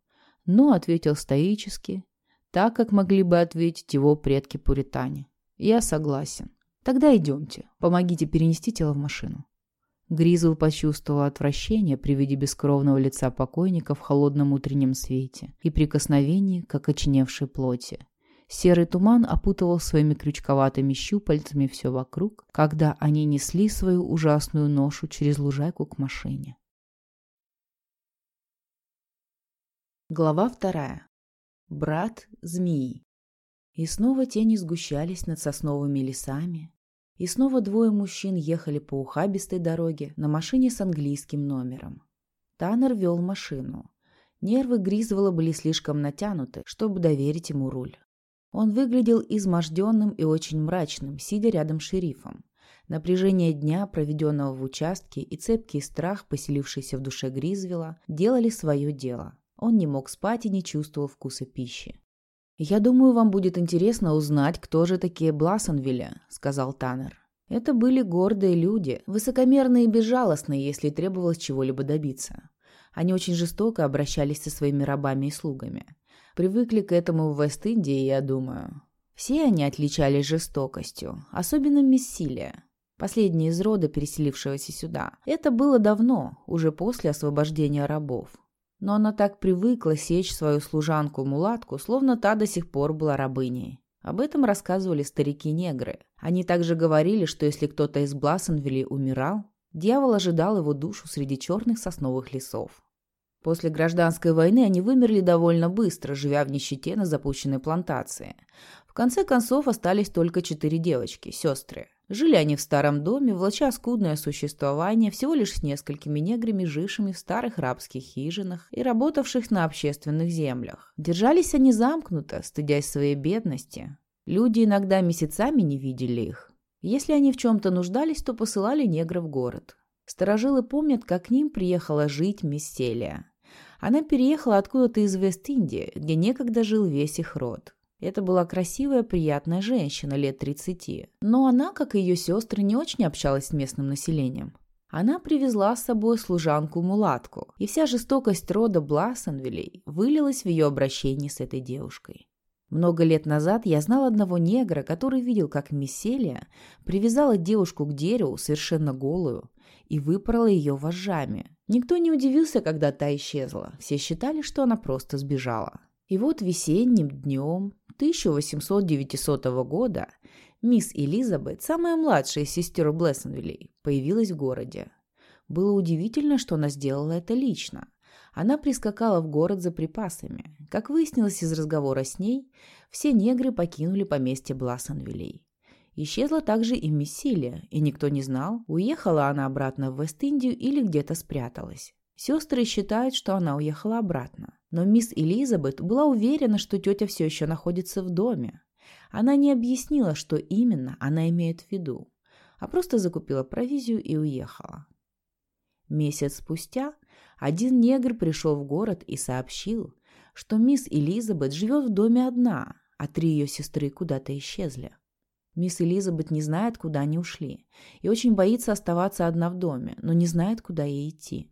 но ответил стоически так, как могли бы ответить его предки-пуритане. Я согласен. Тогда идемте. Помогите перенести тело в машину. Гризл почувствовал отвращение при виде бескровного лица покойника в холодном утреннем свете и прикосновении к окоченевшей плоти. Серый туман опутывал своими крючковатыми щупальцами все вокруг, когда они несли свою ужасную ношу через лужайку к машине. Глава вторая брат змеи. И снова тени сгущались над сосновыми лесами, и снова двое мужчин ехали по ухабистой дороге на машине с английским номером. Таннер вел машину. Нервы Гризвелла были слишком натянуты, чтобы доверить ему руль. Он выглядел изможденным и очень мрачным, сидя рядом с шерифом. Напряжение дня, проведенного в участке, и цепкий страх, поселившийся в душе Гризвела, делали свое дело. Он не мог спать и не чувствовал вкуса пищи. «Я думаю, вам будет интересно узнать, кто же такие Блассенвилля», — сказал Таннер. Это были гордые люди, высокомерные и безжалостные, если требовалось чего-либо добиться. Они очень жестоко обращались со своими рабами и слугами. Привыкли к этому в Вест-Индии, я думаю. Все они отличались жестокостью, особенно Мессилия, последняя из рода, переселившегося сюда. Это было давно, уже после освобождения рабов. Но она так привыкла сечь свою служанку-мулатку, словно та до сих пор была рабыней. Об этом рассказывали старики-негры. Они также говорили, что если кто-то из Блассенвилли умирал, дьявол ожидал его душу среди черных сосновых лесов. После гражданской войны они вымерли довольно быстро, живя в нищете на запущенной плантации. В конце концов остались только четыре девочки, сестры. Жили они в старом доме, влача скудное существование, всего лишь с несколькими неграми, жившими в старых рабских хижинах и работавших на общественных землях. Держались они замкнуто, стыдясь своей бедности. Люди иногда месяцами не видели их. Если они в чем-то нуждались, то посылали негров в город. Старожилы помнят, как к ним приехала жить Месселия. Она переехала откуда-то из Вест-Индии, где некогда жил весь их род. Это была красивая, приятная женщина лет 30. Но она, как и ее сестры, не очень общалась с местным населением. Она привезла с собой служанку-мулатку, и вся жестокость рода Блассенвилей вылилась в ее обращении с этой девушкой. Много лет назад я знал одного негра, который видел, как Мисселия привязала девушку к дереву, совершенно голую, и выпорола ее вожжами. Никто не удивился, когда та исчезла. Все считали, что она просто сбежала. И вот весенним днем 1800 года мисс Элизабет, самая младшая из сестер Блессонвиллей, появилась в городе. Было удивительно, что она сделала это лично. Она прискакала в город за припасами. Как выяснилось из разговора с ней, все негры покинули поместье Блассонвиллей. Исчезла также и Мессилия, и никто не знал, уехала она обратно в Вест-Индию или где-то спряталась. Сестры считают, что она уехала обратно. Но мисс Элизабет была уверена, что тетя все еще находится в доме. Она не объяснила, что именно она имеет в виду, а просто закупила провизию и уехала. Месяц спустя один негр пришел в город и сообщил, что мисс Элизабет живет в доме одна, а три ее сестры куда-то исчезли. Мисс Элизабет не знает, куда они ушли, и очень боится оставаться одна в доме, но не знает, куда ей идти.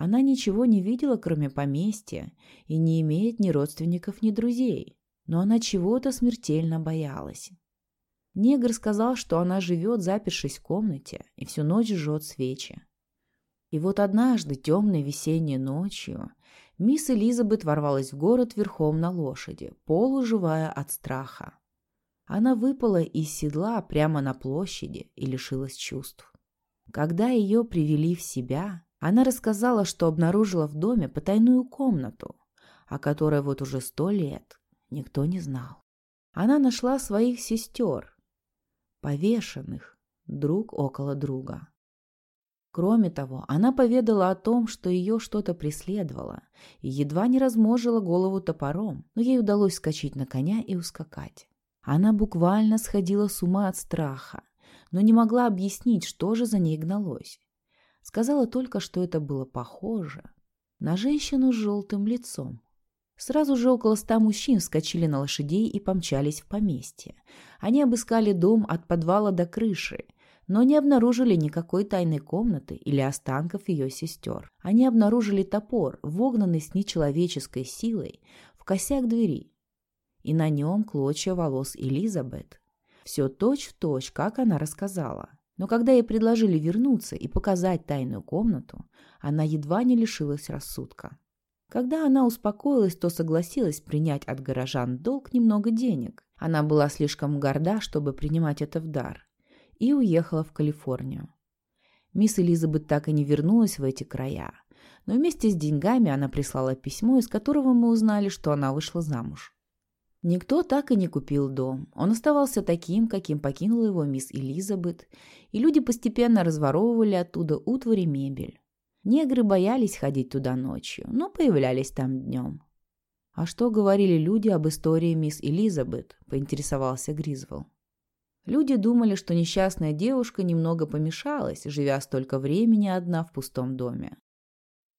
Она ничего не видела, кроме поместья, и не имеет ни родственников, ни друзей. Но она чего-то смертельно боялась. Негр сказал, что она живет, запершись в комнате, и всю ночь жжет свечи. И вот однажды, темной весенней ночью, мисс Элизабет ворвалась в город верхом на лошади, полуживая от страха. Она выпала из седла прямо на площади и лишилась чувств. Когда ее привели в себя, она рассказала, что обнаружила в доме потайную комнату, о которой вот уже сто лет никто не знал. Она нашла своих сестер, повешенных друг около друга. Кроме того, она поведала о том, что ее что-то преследовало, и едва не разможила голову топором, но ей удалось скачать на коня и ускакать. Она буквально сходила с ума от страха, но не могла объяснить, что же за ней гналось. Сказала только, что это было похоже на женщину с желтым лицом. Сразу же около ста мужчин вскочили на лошадей и помчались в поместье. Они обыскали дом от подвала до крыши, но не обнаружили никакой тайной комнаты или останков ее сестер. Они обнаружили топор, вогнанный с нечеловеческой силой, в косяк двери. И на нем клочья волос Элизабет. Все точь-в-точь, точь, как она рассказала. Но когда ей предложили вернуться и показать тайную комнату, она едва не лишилась рассудка. Когда она успокоилась, то согласилась принять от горожан долг немного денег. Она была слишком горда, чтобы принимать это в дар, и уехала в Калифорнию. Мисс Элизабет так и не вернулась в эти края, но вместе с деньгами она прислала письмо, из которого мы узнали, что она вышла замуж. Никто так и не купил дом. Он оставался таким, каким покинула его мисс Элизабет, и люди постепенно разворовывали оттуда утварь и мебель. Негры боялись ходить туда ночью, но появлялись там днем. «А что говорили люди об истории мисс Элизабет?» – поинтересовался Гризвелл. Люди думали, что несчастная девушка немного помешалась, живя столько времени одна в пустом доме.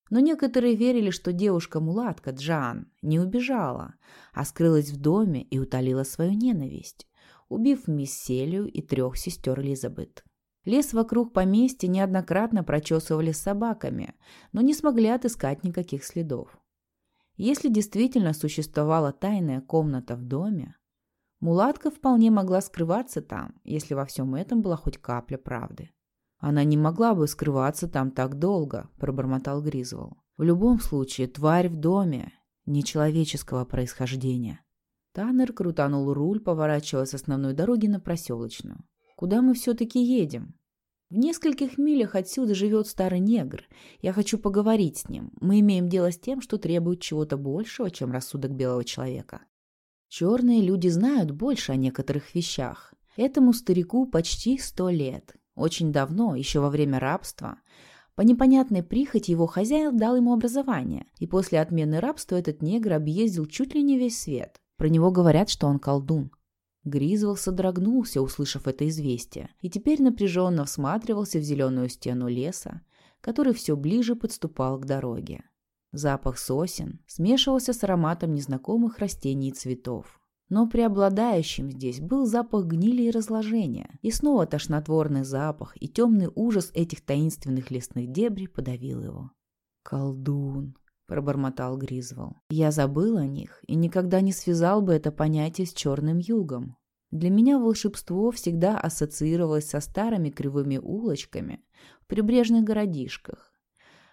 Но некоторые верили, что девушка-мулатка Джан не убежала, а скрылась в доме и утолила свою ненависть, убив мисс Селию и трех сестер Элизабет. Лес вокруг поместья неоднократно прочесывали с собаками, но не смогли отыскать никаких следов. Если действительно существовала тайная комната в доме, мулатка вполне могла скрываться там, если во всем этом была хоть капля правды. «Она не могла бы скрываться там так долго», – пробормотал Гризвол. «В любом случае, тварь в доме, нечеловеческого происхождения». Таннер крутанул руль, поворачивая с основной дороги на проселочную. «Куда мы все-таки едем?» «В нескольких милях отсюда живет старый негр. Я хочу поговорить с ним. Мы имеем дело с тем, что требует чего-то большего, чем рассудок белого человека». Черные люди знают больше о некоторых вещах. Этому старику почти сто лет. Очень давно, еще во время рабства, по непонятной прихоти его хозяин дал ему образование, и после отмены рабства этот негр объездил чуть ли не весь свет. Про него говорят, что он колдун. Гризвол содрогнулся, услышав это известие, и теперь напряженно всматривался в зеленую стену леса, который все ближе подступал к дороге. Запах сосен смешивался с ароматом незнакомых растений и цветов. Но преобладающим здесь был запах гнили и разложения. И снова тошнотворный запах и темный ужас этих таинственных лесных дебрей подавил его. «Колдун», — пробормотал Гризвол. «Я забыл о них и никогда не связал бы это понятие с черным югом. Для меня волшебство всегда ассоциировалось со старыми кривыми улочками в прибрежных городишках,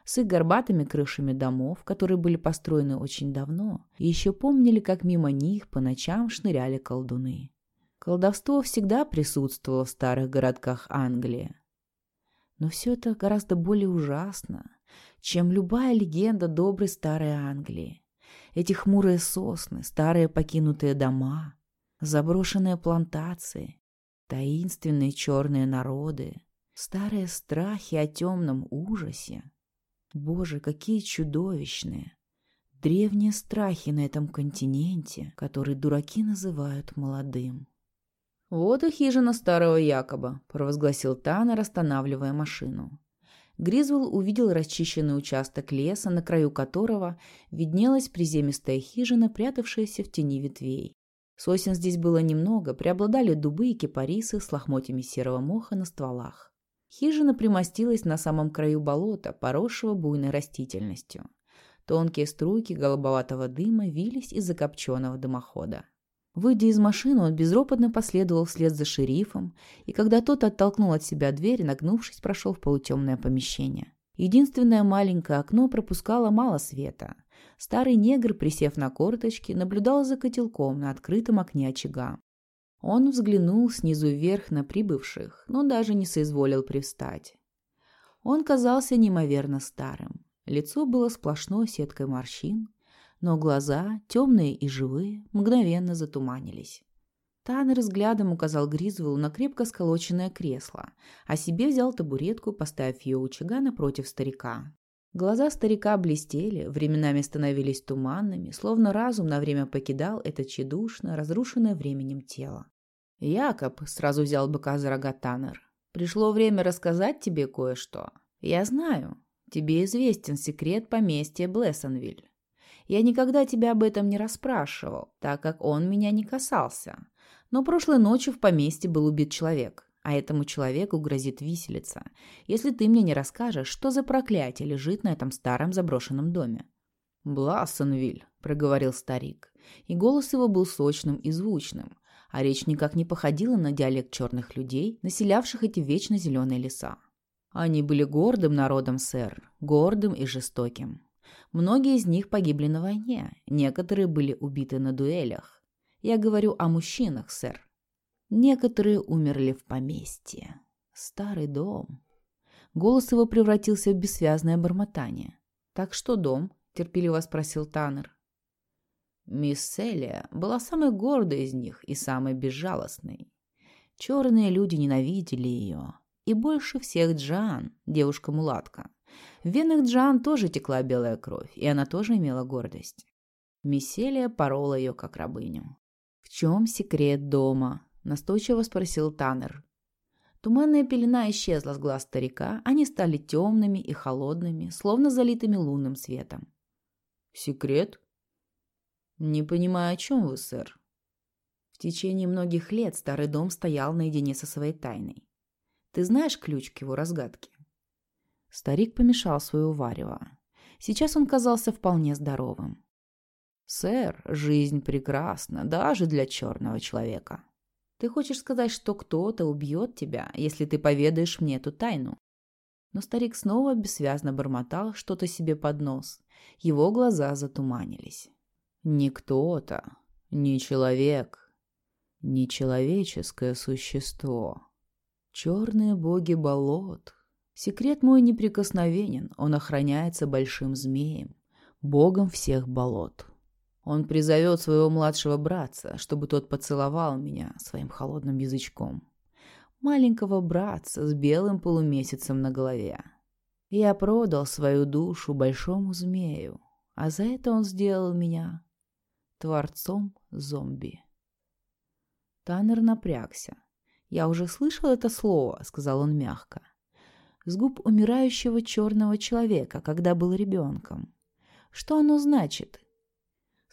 с их горбатыми крышами домов, которые были построены очень давно, и еще помнили, как мимо них по ночам шныряли колдуны. Колдовство всегда присутствовало в старых городках Англии. Но все это гораздо более ужасно, чем любая легенда доброй старой Англии. Эти хмурые сосны, старые покинутые дома, заброшенные плантации, таинственные черные народы, старые страхи о темном ужасе, Боже, какие чудовищные! Древние страхи на этом континенте, который дураки называют молодым. «Вот и хижина старого Якоба», — провозгласил Таннер, останавливая машину. Гризвелл увидел расчищенный участок леса, на краю которого виднелась приземистая хижина, прятавшаяся в тени ветвей. Сосен здесь было немного, преобладали дубы и кипарисы с лохмотьями серого моха на стволах. Хижина примостилась на самом краю болота, поросшего буйной растительностью. Тонкие струйки голубоватого дыма вились из закопченного дымохода. Выйдя из машины, он безропотно последовал вслед за шерифом, и когда тот оттолкнул от себя дверь, нагнувшись, прошел в полутемное помещение. Единственное маленькое окно пропускало мало света. Старый негр, присев на корточки, наблюдал за котелком на открытом окне очага. Он взглянул снизу вверх на прибывших, но даже не соизволил привстать. Он казался неимоверно старым. Лицо было сплошной сеткой морщин, но глаза, темные и живые, мгновенно затуманились. Таннер взглядом указал Гризвеллу на крепко сколоченное кресло, а себе взял табуретку, поставив ее у очага напротив старика. Глаза старика блестели, временами становились туманными, словно разум на время покидал это тщедушно, разрушенное временем тело. «Якоб», — сразу взял быка за рога Таннер, — «пришло время рассказать тебе кое-что. Я знаю, тебе известен секрет поместья Блессонвиль. Я никогда тебя об этом не расспрашивал, так как он меня не касался. Но прошлой ночью в поместье был убит человек, а этому человеку грозит виселица, если ты мне не расскажешь, что за проклятие лежит на этом старом заброшенном доме». «Блассонвиль», — проговорил старик, и голос его был сочным и звучным, а речь никак не походила на диалект черных людей, населявших эти вечно зеленые леса. Они были гордым народом, сэр, гордым и жестоким. Многие из них погибли на войне, некоторые были убиты на дуэлях. Я говорю о мужчинах, сэр. Некоторые умерли в поместье. Старый дом. Голос его превратился в бессвязное бормотание. «Так что дом?» – терпеливо спросил Таннер. Мисс Селия была самой гордой из них и самой безжалостной. Черные люди ненавидели ее. И больше всех Джан, девушка-мулатка. В венах Джан тоже текла белая кровь, и она тоже имела гордость. Мисселия порола ее как рабыню. «В чем секрет дома?» – Настойчиво спросил Таннер. Туманная пелена исчезла с глаз старика, они стали темными и холодными, словно залитыми лунным светом. «Секрет?» «Не понимаю, о чем вы, сэр?» В течение многих лет старый дом стоял наедине со своей тайной. Ты знаешь ключ к его разгадке? Старик помешал свое варево. Сейчас он казался вполне здоровым. «Сэр, жизнь прекрасна, даже для черного человека. Ты хочешь сказать, что кто-то убьет тебя, если ты поведаешь мне эту тайну?» Но старик снова бессвязно бормотал что-то себе под нос. Его глаза затуманились. «Не кто-то, не человек, не человеческое существо. Черные боги болот. Секрет мой неприкосновенен, он охраняется большим змеем, богом всех болот». Он призовет своего младшего братца, чтобы тот поцеловал меня своим холодным язычком. Маленького братца с белым полумесяцем на голове. Я продал свою душу большому змею, а за это он сделал меня творцом зомби. Таннер напрягся. «Я уже слышал это слово», — сказал он мягко. «С губ умирающего черного человека, когда был ребенком. Что оно значит?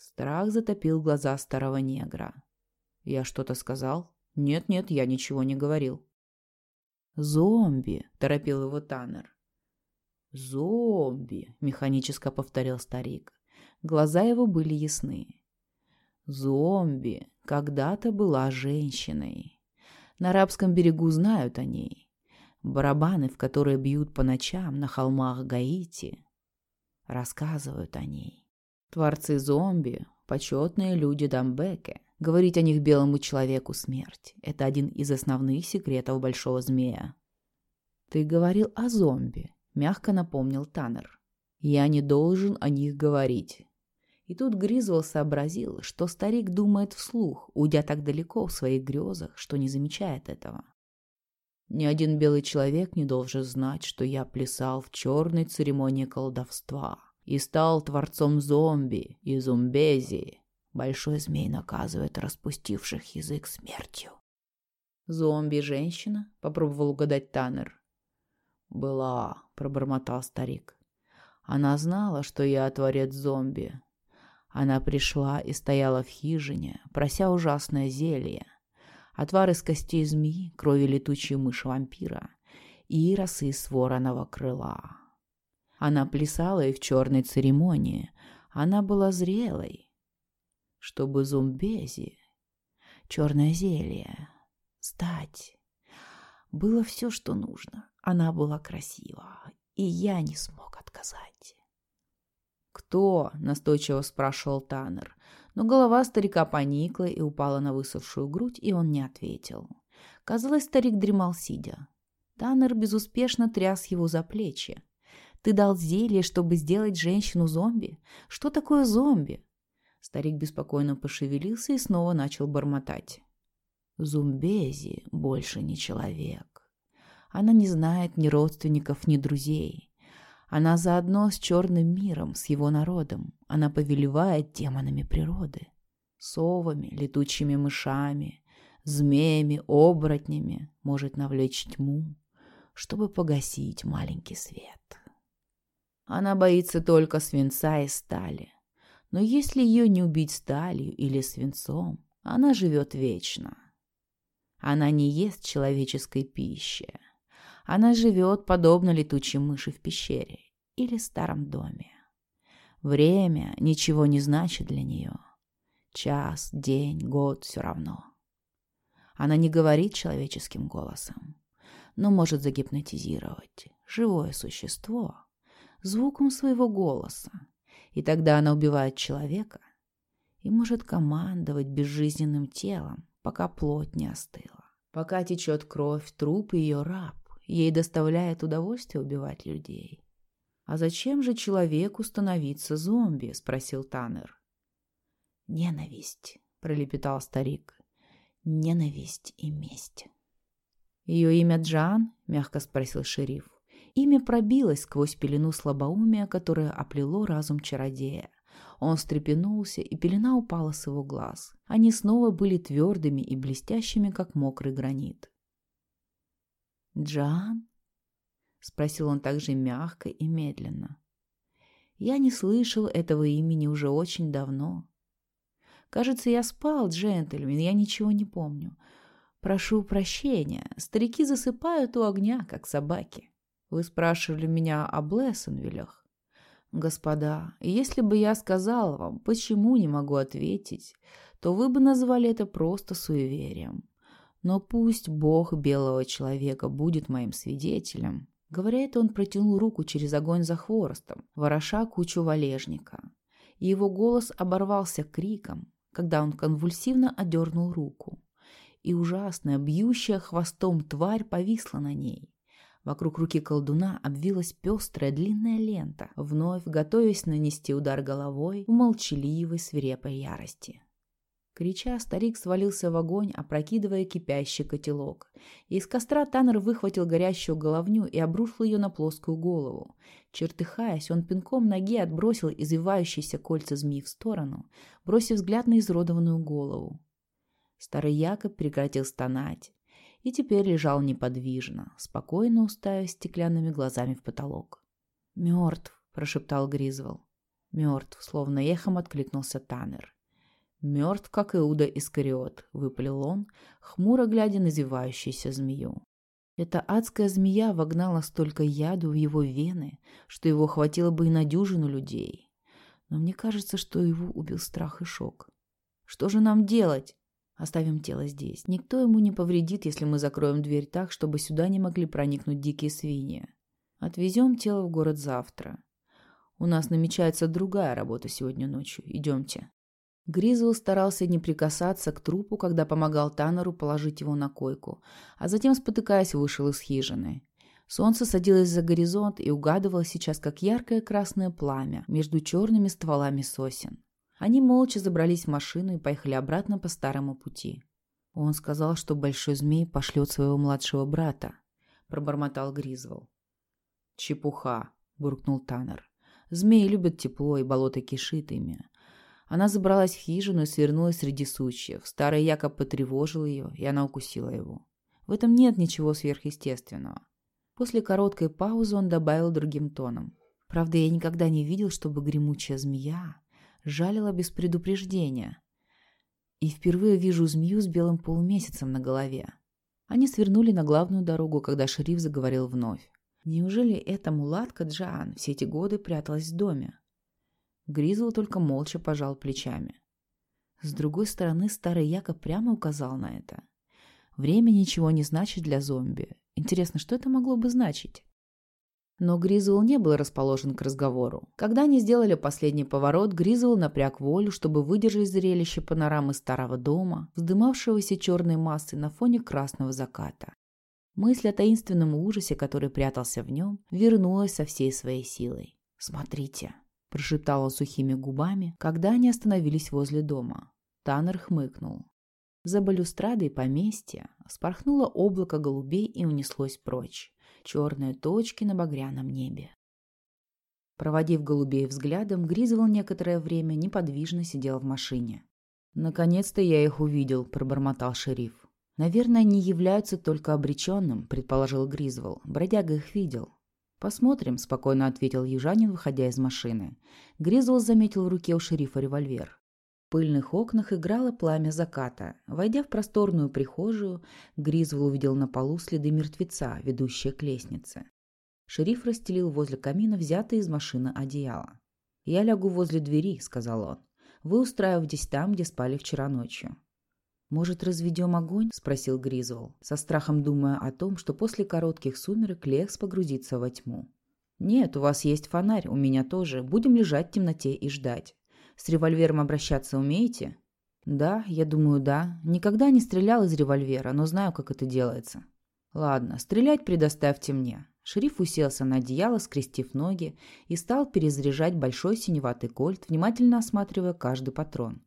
Страх затопил глаза старого негра. «Я что-то сказал?» «Нет-нет, я ничего не говорил». «Зомби!» — торопил его Таннер. «Зомби!» — механически повторил старик. Глаза его были ясны. «Зомби когда-то была женщиной. На арабском берегу знают о ней. Барабаны, в которые бьют по ночам на холмах Гаити, рассказывают о ней. Творцы зомби, почетные люди Дамбеке. Говорить о них белому человеку смерть. Это один из основных секретов Большого Змея. «Ты говорил о зомби», — мягко напомнил Таннер. «Я не должен о них говорить». И тут Гризвелл сообразил, что старик думает вслух, уйдя так далеко в своих грезах, что не замечает этого. Ни один белый человек не должен знать, что я плясал в черной церемонии колдовства, и стал творцом зомби и зомбези. Большой змей наказывает распустивших язык смертью. «Зомби-женщина?» — попробовал угадать Таннер. «Была», — пробормотал старик. «Она знала, что я творец зомби. Она пришла и стояла в хижине, прося ужасное зелье. Отвар из костей змеи, крови летучей мыши-вампира и росы из вороного крыла. Она плясала и в черной церемонии. Она была зрелой. Чтобы зумбези, черное зелье, стать. Было все, что нужно. Она была красива, и я не смог отказать. «Кто?» — настойчиво спрашивал Таннер. Но голова старика поникла и упала на высохшую грудь, и он не ответил. Казалось, старик дремал сидя. Таннер безуспешно тряс его за плечи. Ты дал зелье, чтобы сделать женщину зомби? Что такое зомби?» Старик беспокойно пошевелился и снова начал бормотать. «Зумбези больше не человек. Она не знает ни родственников, ни друзей. Она заодно с черным миром, с его народом. Она повелевает демонами природы. Совами, летучими мышами, змеями, оборотнями может навлечь тьму, чтобы погасить маленький свет». Она боится только свинца и стали. Но если ее не убить сталью или свинцом, она живет вечно. Она не ест человеческой пищи. Она живет, подобно летучей мыши в пещере или старом доме. Время ничего не значит для нее. Час, день, год — все равно. Она не говорит человеческим голосом, но может загипнотизировать живое существо звуком своего голоса. И тогда она убивает человека и может командовать безжизненным телом, пока плоть не остыла. Пока течет кровь, труп ее раб. Ей доставляет удовольствие убивать людей. «А зачем же человеку становиться зомби?» — спросил Таннер. «Ненависть», — пролепетал старик. «Ненависть и месть». «Ее имя Джан?» — мягко спросил шериф. Имя пробилось сквозь пелену слабоумия, которое оплело разум чародея. Он встрепенулся, и пелена упала с его глаз. Они снова были твердыми и блестящими, как мокрый гранит. «Джан?» — спросил он также мягко и медленно. «Я не слышал этого имени уже очень давно. Кажется, я спал, джентльмен, я ничего не помню. Прошу прощения, старики засыпают у огня, как собаки. Вы спрашивали меня о Блессонвиллях. Господа, если бы я сказал вам, почему не могу ответить, то вы бы назвали это просто суеверием. Но пусть Бог белого человека будет моим свидетелем. Говоря это, он протянул руку через огонь за хворостом, вороша кучу валежника. И его голос оборвался криком, когда он конвульсивно одернул руку. И ужасная, бьющая хвостом тварь повисла на ней. Вокруг руки колдуна обвилась пестрая длинная лента, вновь готовясь нанести удар головой в молчаливой свирепой ярости. Крича, старик свалился в огонь, опрокидывая кипящий котелок. Из костра Таннер выхватил горящую головню и обрушил ее на плоскую голову. Чертыхаясь, он пинком ноги отбросил извивающиеся кольца змеи в сторону, бросив взгляд на изродованную голову. Старый Якоб прекратил стонать и теперь лежал неподвижно, спокойно уставив стеклянными глазами в потолок. «Мертв», — прошептал Гризвелл. «Мертв», — словно эхом откликнулся Таннер. «Мертв, как Иуда Искариот», — выпалил он, хмуро глядя на зевающуюся змею. Эта адская змея вогнала столько яду в его вены, что его хватило бы и на дюжину людей. Но мне кажется, что его убил страх и шок. «Что же нам делать?» «Оставим тело здесь. Никто ему не повредит, если мы закроем дверь так, чтобы сюда не могли проникнуть дикие свиньи. Отвезем тело в город завтра. У нас намечается другая работа сегодня ночью. Идемте». Гризл старался не прикасаться к трупу, когда помогал Таннеру положить его на койку, а затем, спотыкаясь, вышел из хижины. Солнце садилось за горизонт и угадывало сейчас как яркое красное пламя между черными стволами сосен. Они молча забрались в машину и поехали обратно по старому пути. Он сказал, что Большой Змей пошлет своего младшего брата, пробормотал Гризвол. «Чепуха», — буркнул Таннер. «Змеи любят тепло, и болото кишит ими. Она забралась в хижину и свернулась среди сучьев. Старый Якоб потревожил ее, и она укусила его. В этом нет ничего сверхъестественного. После короткой паузы он добавил другим тоном. Правда, я никогда не видел, чтобы гремучая змея жалила без предупреждения. И впервые вижу змею с белым полумесяцем на голове. Они свернули на главную дорогу, когда шериф заговорил вновь. Неужели эта мулатка Джан все эти годы пряталась в доме? Гризл только молча пожал плечами. С другой стороны, старый Якоб прямо указал на это. Время ничего не значит для зомби. Интересно, что это могло бы значить? Но Гризл не был расположен к разговору. Когда они сделали последний поворот, Гризл напряг волю, чтобы выдержать зрелище панорамы старого дома, вздымавшегося черной массой на фоне красного заката. Мысль о таинственном ужасе, который прятался в нем, вернулась со всей своей силой. «Смотрите», прошептал он сухими губами, когда они остановились возле дома. Таннер хмыкнул. За балюстрадой поместья спорхнуло облако голубей и унеслось прочь. Черные точки на багряном небе. Проводив голубей взглядом, Гризвелл некоторое время неподвижно сидел в машине. «Наконец-то я их увидел», — пробормотал шериф. «Наверное, они являются только обреченным», — предположил Гризвелл. «Бродяга их видел». «Посмотрим», — спокойно ответил южанин, выходя из машины. Гризл заметил в руке у шерифа револьвер. В пыльных окнах играло пламя заката. Войдя в просторную прихожую, Гризвол увидел на полу следы мертвеца, ведущие к лестнице. Шериф расстелил возле камина взятое из машины одеяло. «Я лягу возле двери», — сказал он. «Вы устраивайтесь там, где спали вчера ночью». «Может, разведем огонь?» – спросил Гризвол, со страхом думая о том, что после коротких сумерек Лекс погрузится во тьму. «Нет, у вас есть фонарь, у меня тоже. Будем лежать в темноте и ждать. С револьвером обращаться умеете?» «Да, я думаю, да. Никогда не стрелял из револьвера, но знаю, как это делается». «Ладно, стрелять предоставьте мне». Шериф уселся на одеяло, скрестив ноги, и стал перезаряжать большой синеватый кольт, внимательно осматривая каждый патрон.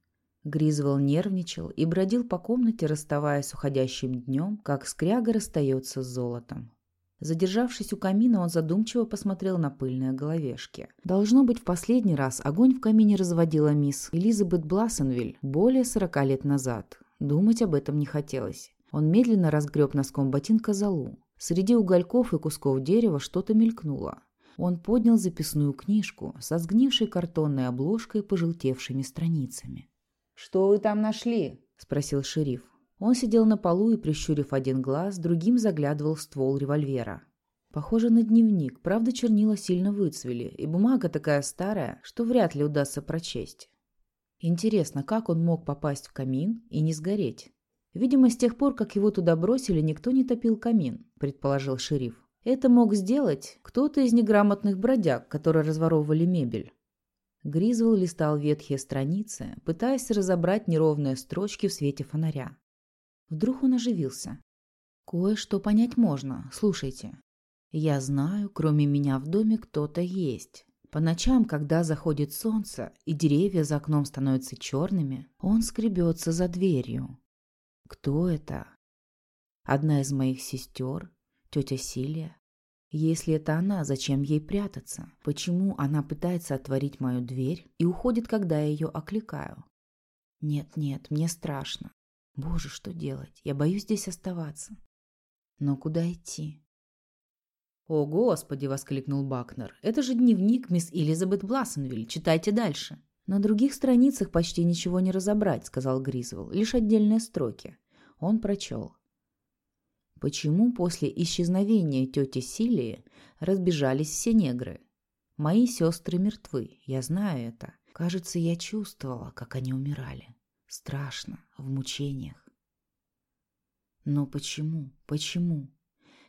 Гризвелл нервничал и бродил по комнате, расставаясь с уходящим днем, как скряга расстается с золотом. Задержавшись у камина, он задумчиво посмотрел на пыльные головешки. Должно быть, в последний раз огонь в камине разводила мисс Элизабет Блассенвиль более сорока лет назад. Думать об этом не хотелось. Он медленно разгреб носком ботинка залу. Среди угольков и кусков дерева что-то мелькнуло. Он поднял записную книжку со сгнившей картонной обложкой и пожелтевшими страницами. «Что вы там нашли?» – спросил шериф. Он сидел на полу и, прищурив один глаз, другим заглядывал в ствол револьвера. Похоже на дневник, правда чернила сильно выцвели, и бумага такая старая, что вряд ли удастся прочесть. Интересно, как он мог попасть в камин и не сгореть? Видимо, с тех пор, как его туда бросили, никто не топил камин, предположил шериф. Это мог сделать кто-то из неграмотных бродяг, которые разворовывали мебель. Гризвелл листал ветхие страницы, пытаясь разобрать неровные строчки в свете фонаря. Вдруг он оживился. «Кое-что понять можно. Слушайте. Я знаю, кроме меня в доме кто-то есть. По ночам, когда заходит солнце и деревья за окном становятся черными, он скребется за дверью. Кто это? Одна из моих сестер? Тетя Силия? Если это она, зачем ей прятаться? Почему она пытается отворить мою дверь и уходит, когда я ее окликаю? Нет-нет, мне страшно. Боже, что делать? Я боюсь здесь оставаться. Но куда идти? «О, Господи!» — воскликнул Бакнер. «Это же дневник мисс Элизабет Блассенвиль. Читайте дальше». «На других страницах почти ничего не разобрать», — сказал Гризвелл. «Лишь отдельные строки». Он прочел. «Почему после исчезновения тети Силии разбежались все негры? Мои сестры мертвы, я знаю это. Кажется, я чувствовала, как они умирали. Страшно, в мучениях. Но почему? Почему?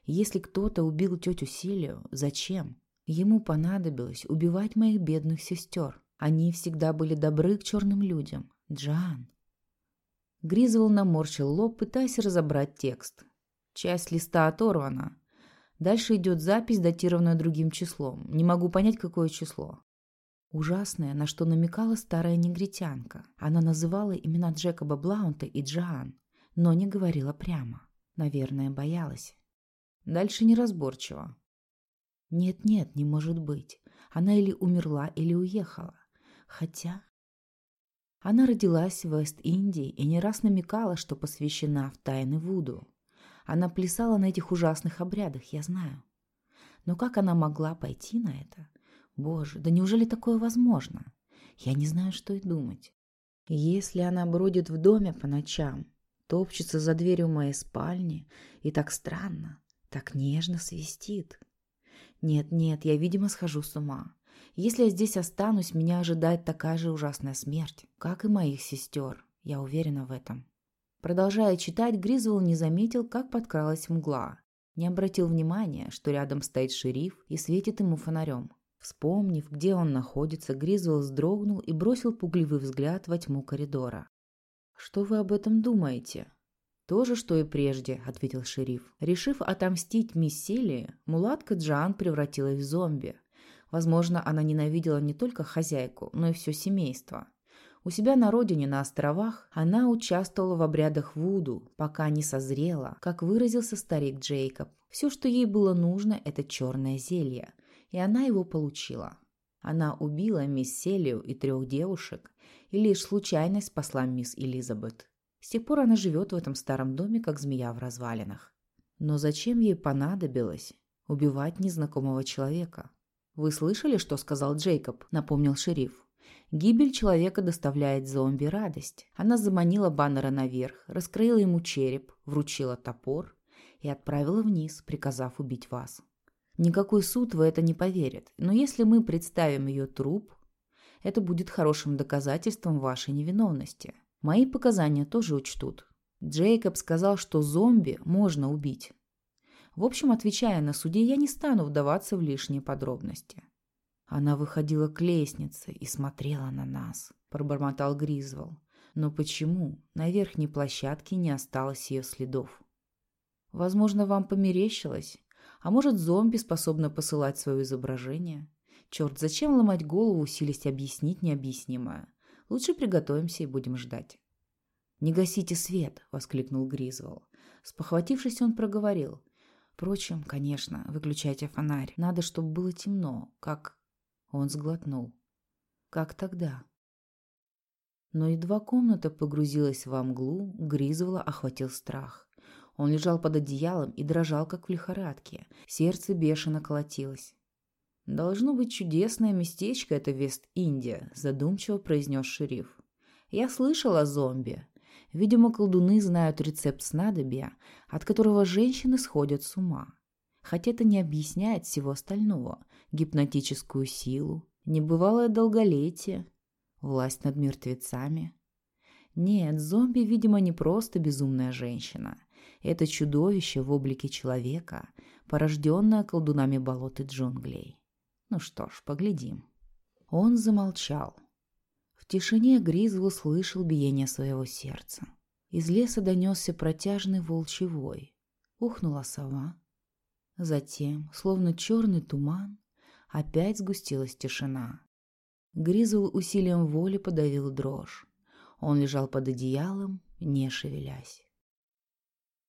Если кто-то убил тетю Силию, зачем? Ему понадобилось убивать моих бедных сестер. Они всегда были добры к черным людям. Джан. Гризвелл наморщил лоб, пытаясь разобрать текст. Часть листа оторвана. Дальше идет запись, датированная другим числом. Не могу понять, какое число. Ужасное, на что намекала старая негритянка. Она называла имена Джекоба Блаунта и Джоан, но не говорила прямо. Наверное, боялась. Дальше неразборчиво. Нет-нет, не может быть. Она или умерла, или уехала. Хотя... Она родилась в Вест-Индии и не раз намекала, что посвящена в тайны Вуду. Она плясала на этих ужасных обрядах, я знаю. Но как она могла пойти на это? Боже, да неужели такое возможно? Я не знаю, что и думать. Если она бродит в доме по ночам, топчется за дверью моей спальни и так странно, так нежно свистит. Нет-нет, я, видимо, схожу с ума. Если я здесь останусь, меня ожидает такая же ужасная смерть, как и моих сестер. Я уверена в этом. Продолжая читать, Гризвелл не заметил, как подкралась мгла. Не обратил внимания, что рядом стоит шериф и светит ему фонарем. Вспомнив, где он находится, Гризвелл вздрогнул и бросил пугливый взгляд во тьму коридора. «Что вы об этом думаете?» «То же, что и прежде», — ответил шериф. Решив отомстить мисс Селии, мулатка Джан превратилась в зомби. Возможно, она ненавидела не только хозяйку, но и все семейство. У себя на родине, на островах, она участвовала в обрядах Вуду, пока не созрела, как выразился старик Джейкоб. Все, что ей было нужно, это черное зелье — и она его получила. Она убила мисс Селию и трех девушек, и лишь случайность спасла мисс Элизабет. С тех пор она живет в этом старом доме, как змея в развалинах. Но зачем ей понадобилось убивать незнакомого человека? «Вы слышали, что сказал Джейкоб?» – напомнил шериф. Гибель человека доставляет зомби радость. Она заманила Баннера наверх, раскроила ему череп, вручила топор и отправила вниз, приказав убить вас. Никакой суд в это не поверит, но если мы представим ее труп, это будет хорошим доказательством вашей невиновности. Мои показания тоже учтут. Джейкоб сказал, что зомби можно убить. В общем, отвечая на суде, я не стану вдаваться в лишние подробности. Она выходила к лестнице и смотрела на нас, пробормотал Гризвол. Но почему на верхней площадке не осталось ее следов? Возможно, вам померещилось, а может, зомби способны посылать свое изображение? Черт, зачем ломать голову, усились объяснить необъяснимое? Лучше приготовимся и будем ждать. «Не гасите свет!» — воскликнул Гризвелл. Спохватившись, он проговорил. Впрочем, конечно, выключайте фонарь. Надо, чтобы было темно, как... Он сглотнул. Как тогда? Но едва комната погрузилась во мглу, Гризвола охватил страх. Он лежал под одеялом и дрожал, как в лихорадке. Сердце бешено колотилось. «Должно быть чудесное местечко это Вест-Индия», – задумчиво произнес шериф. «Я слышал о зомби. Видимо, колдуны знают рецепт снадобья, от которого женщины сходят с ума. Хотя это не объясняет всего остального. Гипнотическую силу, небывалое долголетие, власть над мертвецами. Нет, зомби, видимо, не просто безумная женщина. Это чудовище в облике человека, порожденное колдунами болот и джунглей. Ну что ж, поглядим. Он замолчал. В тишине Гризву слышал биение своего сердца. Из леса донесся протяжный волчий вой. Ухнула сова. Затем, словно черный туман, опять сгустилась тишина. Гризл усилием воли подавил дрожь. Он лежал под одеялом, не шевелясь.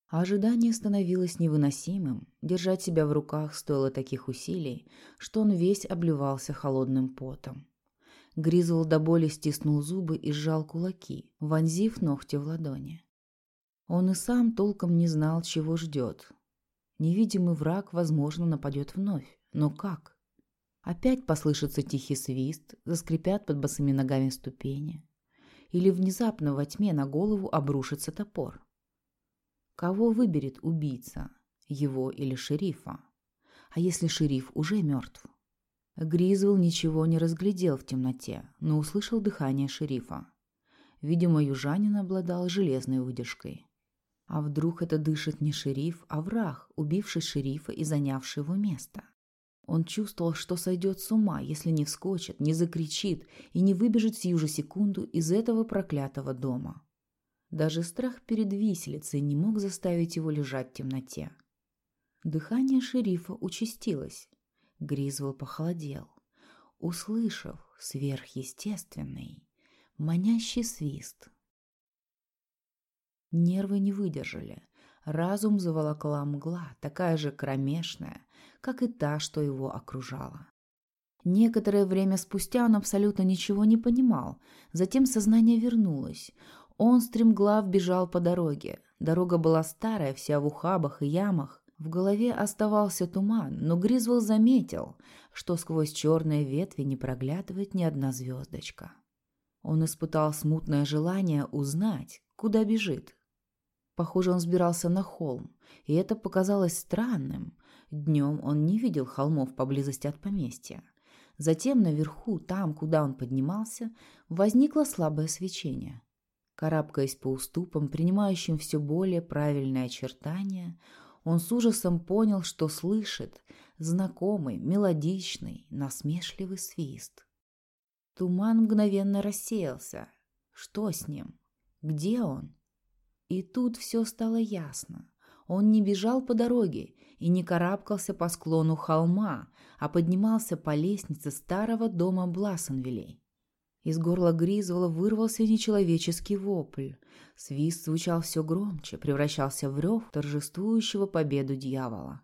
ожидание становилось невыносимым. Держать себя в руках стоило таких усилий, что он весь обливался холодным потом. Гризл до боли стиснул зубы и сжал кулаки, вонзив ногти в ладони. Он и сам толком не знал, чего ждет. Невидимый враг, возможно, нападет вновь. Но как? Опять послышится тихий свист, заскрипят под босыми ногами ступени. Или внезапно во тьме на голову обрушится топор. Кого выберет убийца? Его или шерифа? А если шериф уже мертв? Гризвелл ничего не разглядел в темноте, но услышал дыхание шерифа. Видимо, южанин обладал железной выдержкой. А вдруг это дышит не шериф, а враг, убивший шерифа и занявший его место? Он чувствовал, что сойдет с ума, если не вскочит, не закричит и не выбежит сию же секунду из этого проклятого дома. Даже страх перед виселицей не мог заставить его лежать в темноте. Дыхание шерифа участилось. Гризвелл похолодел, услышав сверхъестественный, манящий свист. Нервы не выдержали. Разум заволокла мгла, такая же кромешная, как и та, что его окружала. Некоторое время спустя он абсолютно ничего не понимал. Затем сознание вернулось. Он стремглав бежал по дороге. Дорога была старая, вся в ухабах и ямах. В голове оставался туман, но Гризвелл заметил, что сквозь черные ветви не проглядывает ни одна звездочка. Он испытал смутное желание узнать, куда бежит. Похоже, он сбирался на холм, и это показалось странным. Днем он не видел холмов поблизости от поместья. Затем наверху, там, куда он поднимался, возникло слабое свечение. Карабкаясь по уступам, принимающим все более правильные очертания, он с ужасом понял, что слышит знакомый, мелодичный, насмешливый свист. Туман мгновенно рассеялся. Что с ним? Где он? И тут все стало ясно. Он не бежал по дороге и не карабкался по склону холма, а поднимался по лестнице старого дома Блассенвилей. Из горла Гризвола вырвался нечеловеческий вопль. Свист звучал все громче, превращался в рев торжествующего победу дьявола.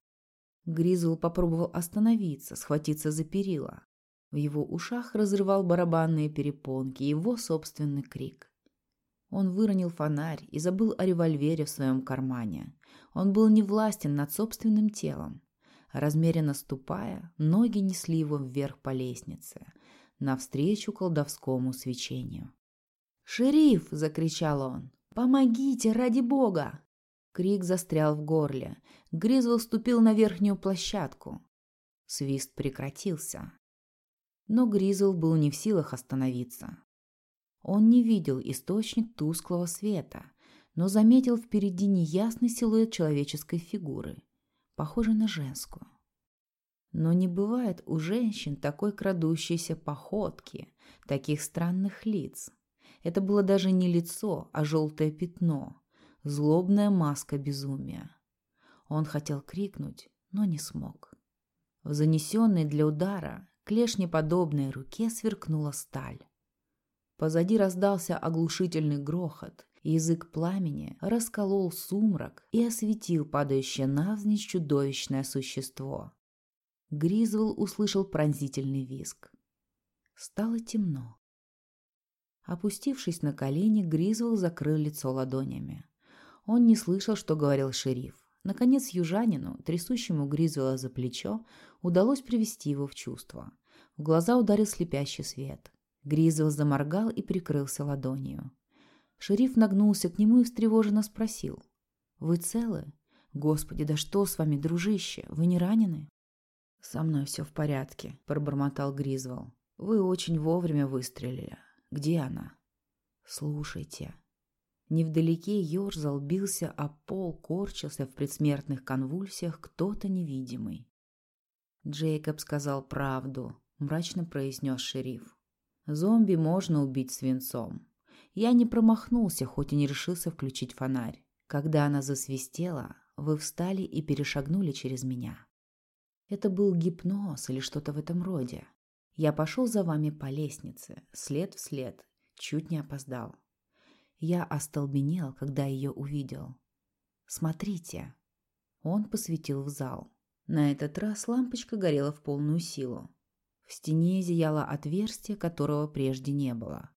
Гризвол попробовал остановиться, схватиться за перила. В его ушах разрывал барабанные перепонки его собственный крик. Он выронил фонарь и забыл о револьвере в своем кармане. Он был невластен над собственным телом. Размеренно ступая, ноги несли его вверх по лестнице, навстречу колдовскому свечению. «Шериф!» — закричал он. «Помогите, ради бога!» Крик застрял в горле. Гризвелл ступил на верхнюю площадку. Свист прекратился. Но Гризл был не в силах остановиться. Он не видел источник тусклого света, но заметил впереди неясный силуэт человеческой фигуры, похожий на женскую. Но не бывает у женщин такой крадущейся походки, таких странных лиц. Это было даже не лицо, а желтое пятно, злобная маска безумия. Он хотел крикнуть, но не смог. В занесенной для удара клешнеподобной руке сверкнула сталь. Позади раздался оглушительный грохот, Язык пламени расколол сумрак и осветил падающее навзничь чудовищное существо. Гризвелл услышал пронзительный визг. Стало темно. Опустившись на колени, Гризвелл закрыл лицо ладонями. Он не слышал, что говорил шериф. Наконец южанину, трясущему Гризвелла за плечо, удалось привести его в чувство. В глаза ударил слепящий свет. Гризвелл заморгал и прикрылся ладонью. Шериф нагнулся к нему и встревоженно спросил. «Вы целы? Господи, да что с вами, дружище? Вы не ранены?» «Со мной все в порядке», — пробормотал Гризвелл. «Вы очень вовремя выстрелили. Где она?» «Слушайте». Невдалеке ерзал, бился о пол, корчился в предсмертных конвульсиях кто-то невидимый. Джейкоб сказал правду, мрачно произнес шериф. Зомби можно убить свинцом. Я не промахнулся, хоть и не решился включить фонарь. Когда она засвистела, вы встали и перешагнули через меня. Это был гипноз или что-то в этом роде. Я пошел за вами по лестнице, след в след, чуть не опоздал. Я остолбенел, когда ее увидел. «Смотрите!» Он посветил в зал. На этот раз лампочка горела в полную силу. В стене зияло отверстие, которого прежде не было.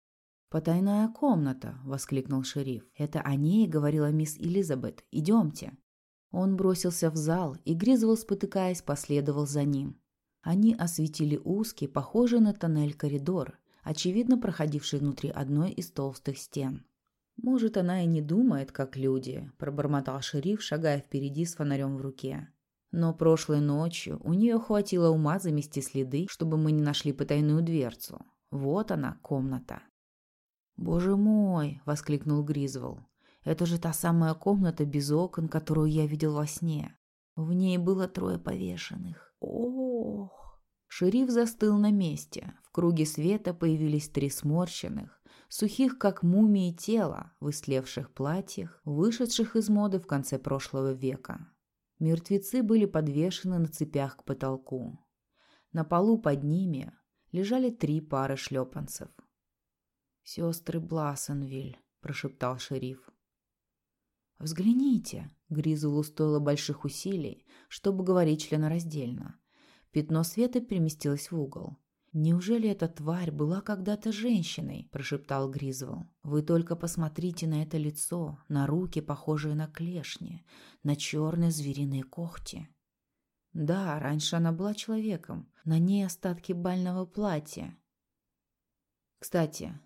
«Потайная комната!» — воскликнул шериф. «Это о ней говорила мисс Элизабет. Идемте!» Он бросился в зал, и Гризвелл, спотыкаясь, последовал за ним. Они осветили узкий, похожий на тоннель коридор, очевидно проходивший внутри одной из толстых стен. «Может, она и не думает, как люди», – пробормотал шериф, шагая впереди с фонарем в руке. «Но прошлой ночью у нее хватило ума замести следы, чтобы мы не нашли потайную дверцу. Вот она, комната». «Боже мой!» – воскликнул Гризвелл. «Это же та самая комната без окон, которую я видел во сне. В ней было трое повешенных. Ох!» Шериф застыл на месте. В круге света появились три сморщенных, сухих как мумии тела в истлевших платьях, вышедших из моды в конце прошлого века. Мертвецы были подвешены на цепях к потолку. На полу под ними лежали три пары шлепанцев. «Сестры Блассенвиль», – прошептал шериф. «Взгляните!» – Гризулу стоило больших усилий, чтобы говорить членораздельно. Пятно света переместилось в угол. «Неужели эта тварь была когда-то женщиной?» – прошептал Гризвелл. «Вы только посмотрите на это лицо, на руки, похожие на клешни, на черные звериные когти». Да, раньше она была человеком. На ней остатки бального платья. Кстати,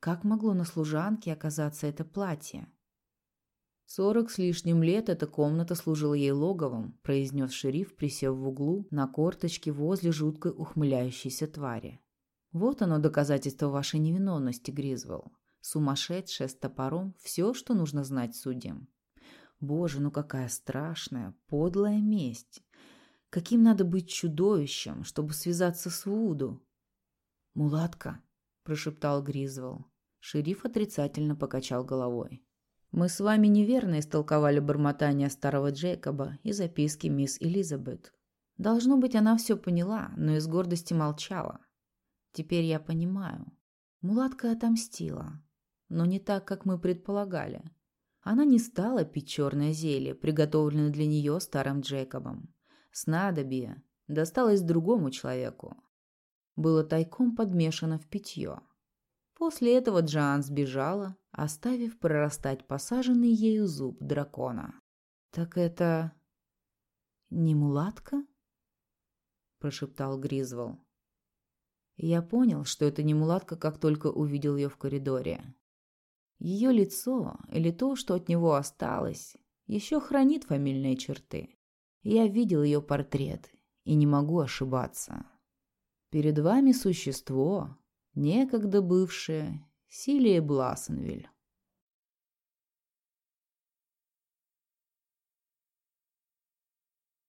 как могло на служанке оказаться это платье? «Сорок с лишним лет эта комната служила ей логовом», – произнес шериф, присев в углу на корточке возле жуткой ухмыляющейся твари. «Вот оно доказательство вашей невиновности, Гризвелл. Сумасшедшая с топором – все, что нужно знать судьям. Боже, ну какая страшная, подлая месть! Каким надо быть чудовищем, чтобы связаться с Вуду?» «Мулатка», – прошептал Гризвелл. Шериф отрицательно покачал головой. Мы с вами неверно истолковали бормотание старого Джейкоба и записки мисс Элизабет. Должно быть, она все поняла, но из гордости молчала. Теперь я понимаю. Мулатка отомстила, но не так, как мы предполагали. Она не стала пить черное зелье, приготовленное для нее старым Джейкобом. Снадобье досталось другому человеку. Было тайком подмешано в питье. После этого Джоан сбежала, оставив прорастать посаженный ею зуб дракона. «Так это... не мулатка?» – прошептал Гризвол. Я понял, что это не мулатка, как только увидел ее в коридоре. Ее лицо, или то, что от него осталось, еще хранит фамильные черты. Я видел ее портрет и не могу ошибаться. Перед вами существо, некогда бывшее Силия Блассенвиль.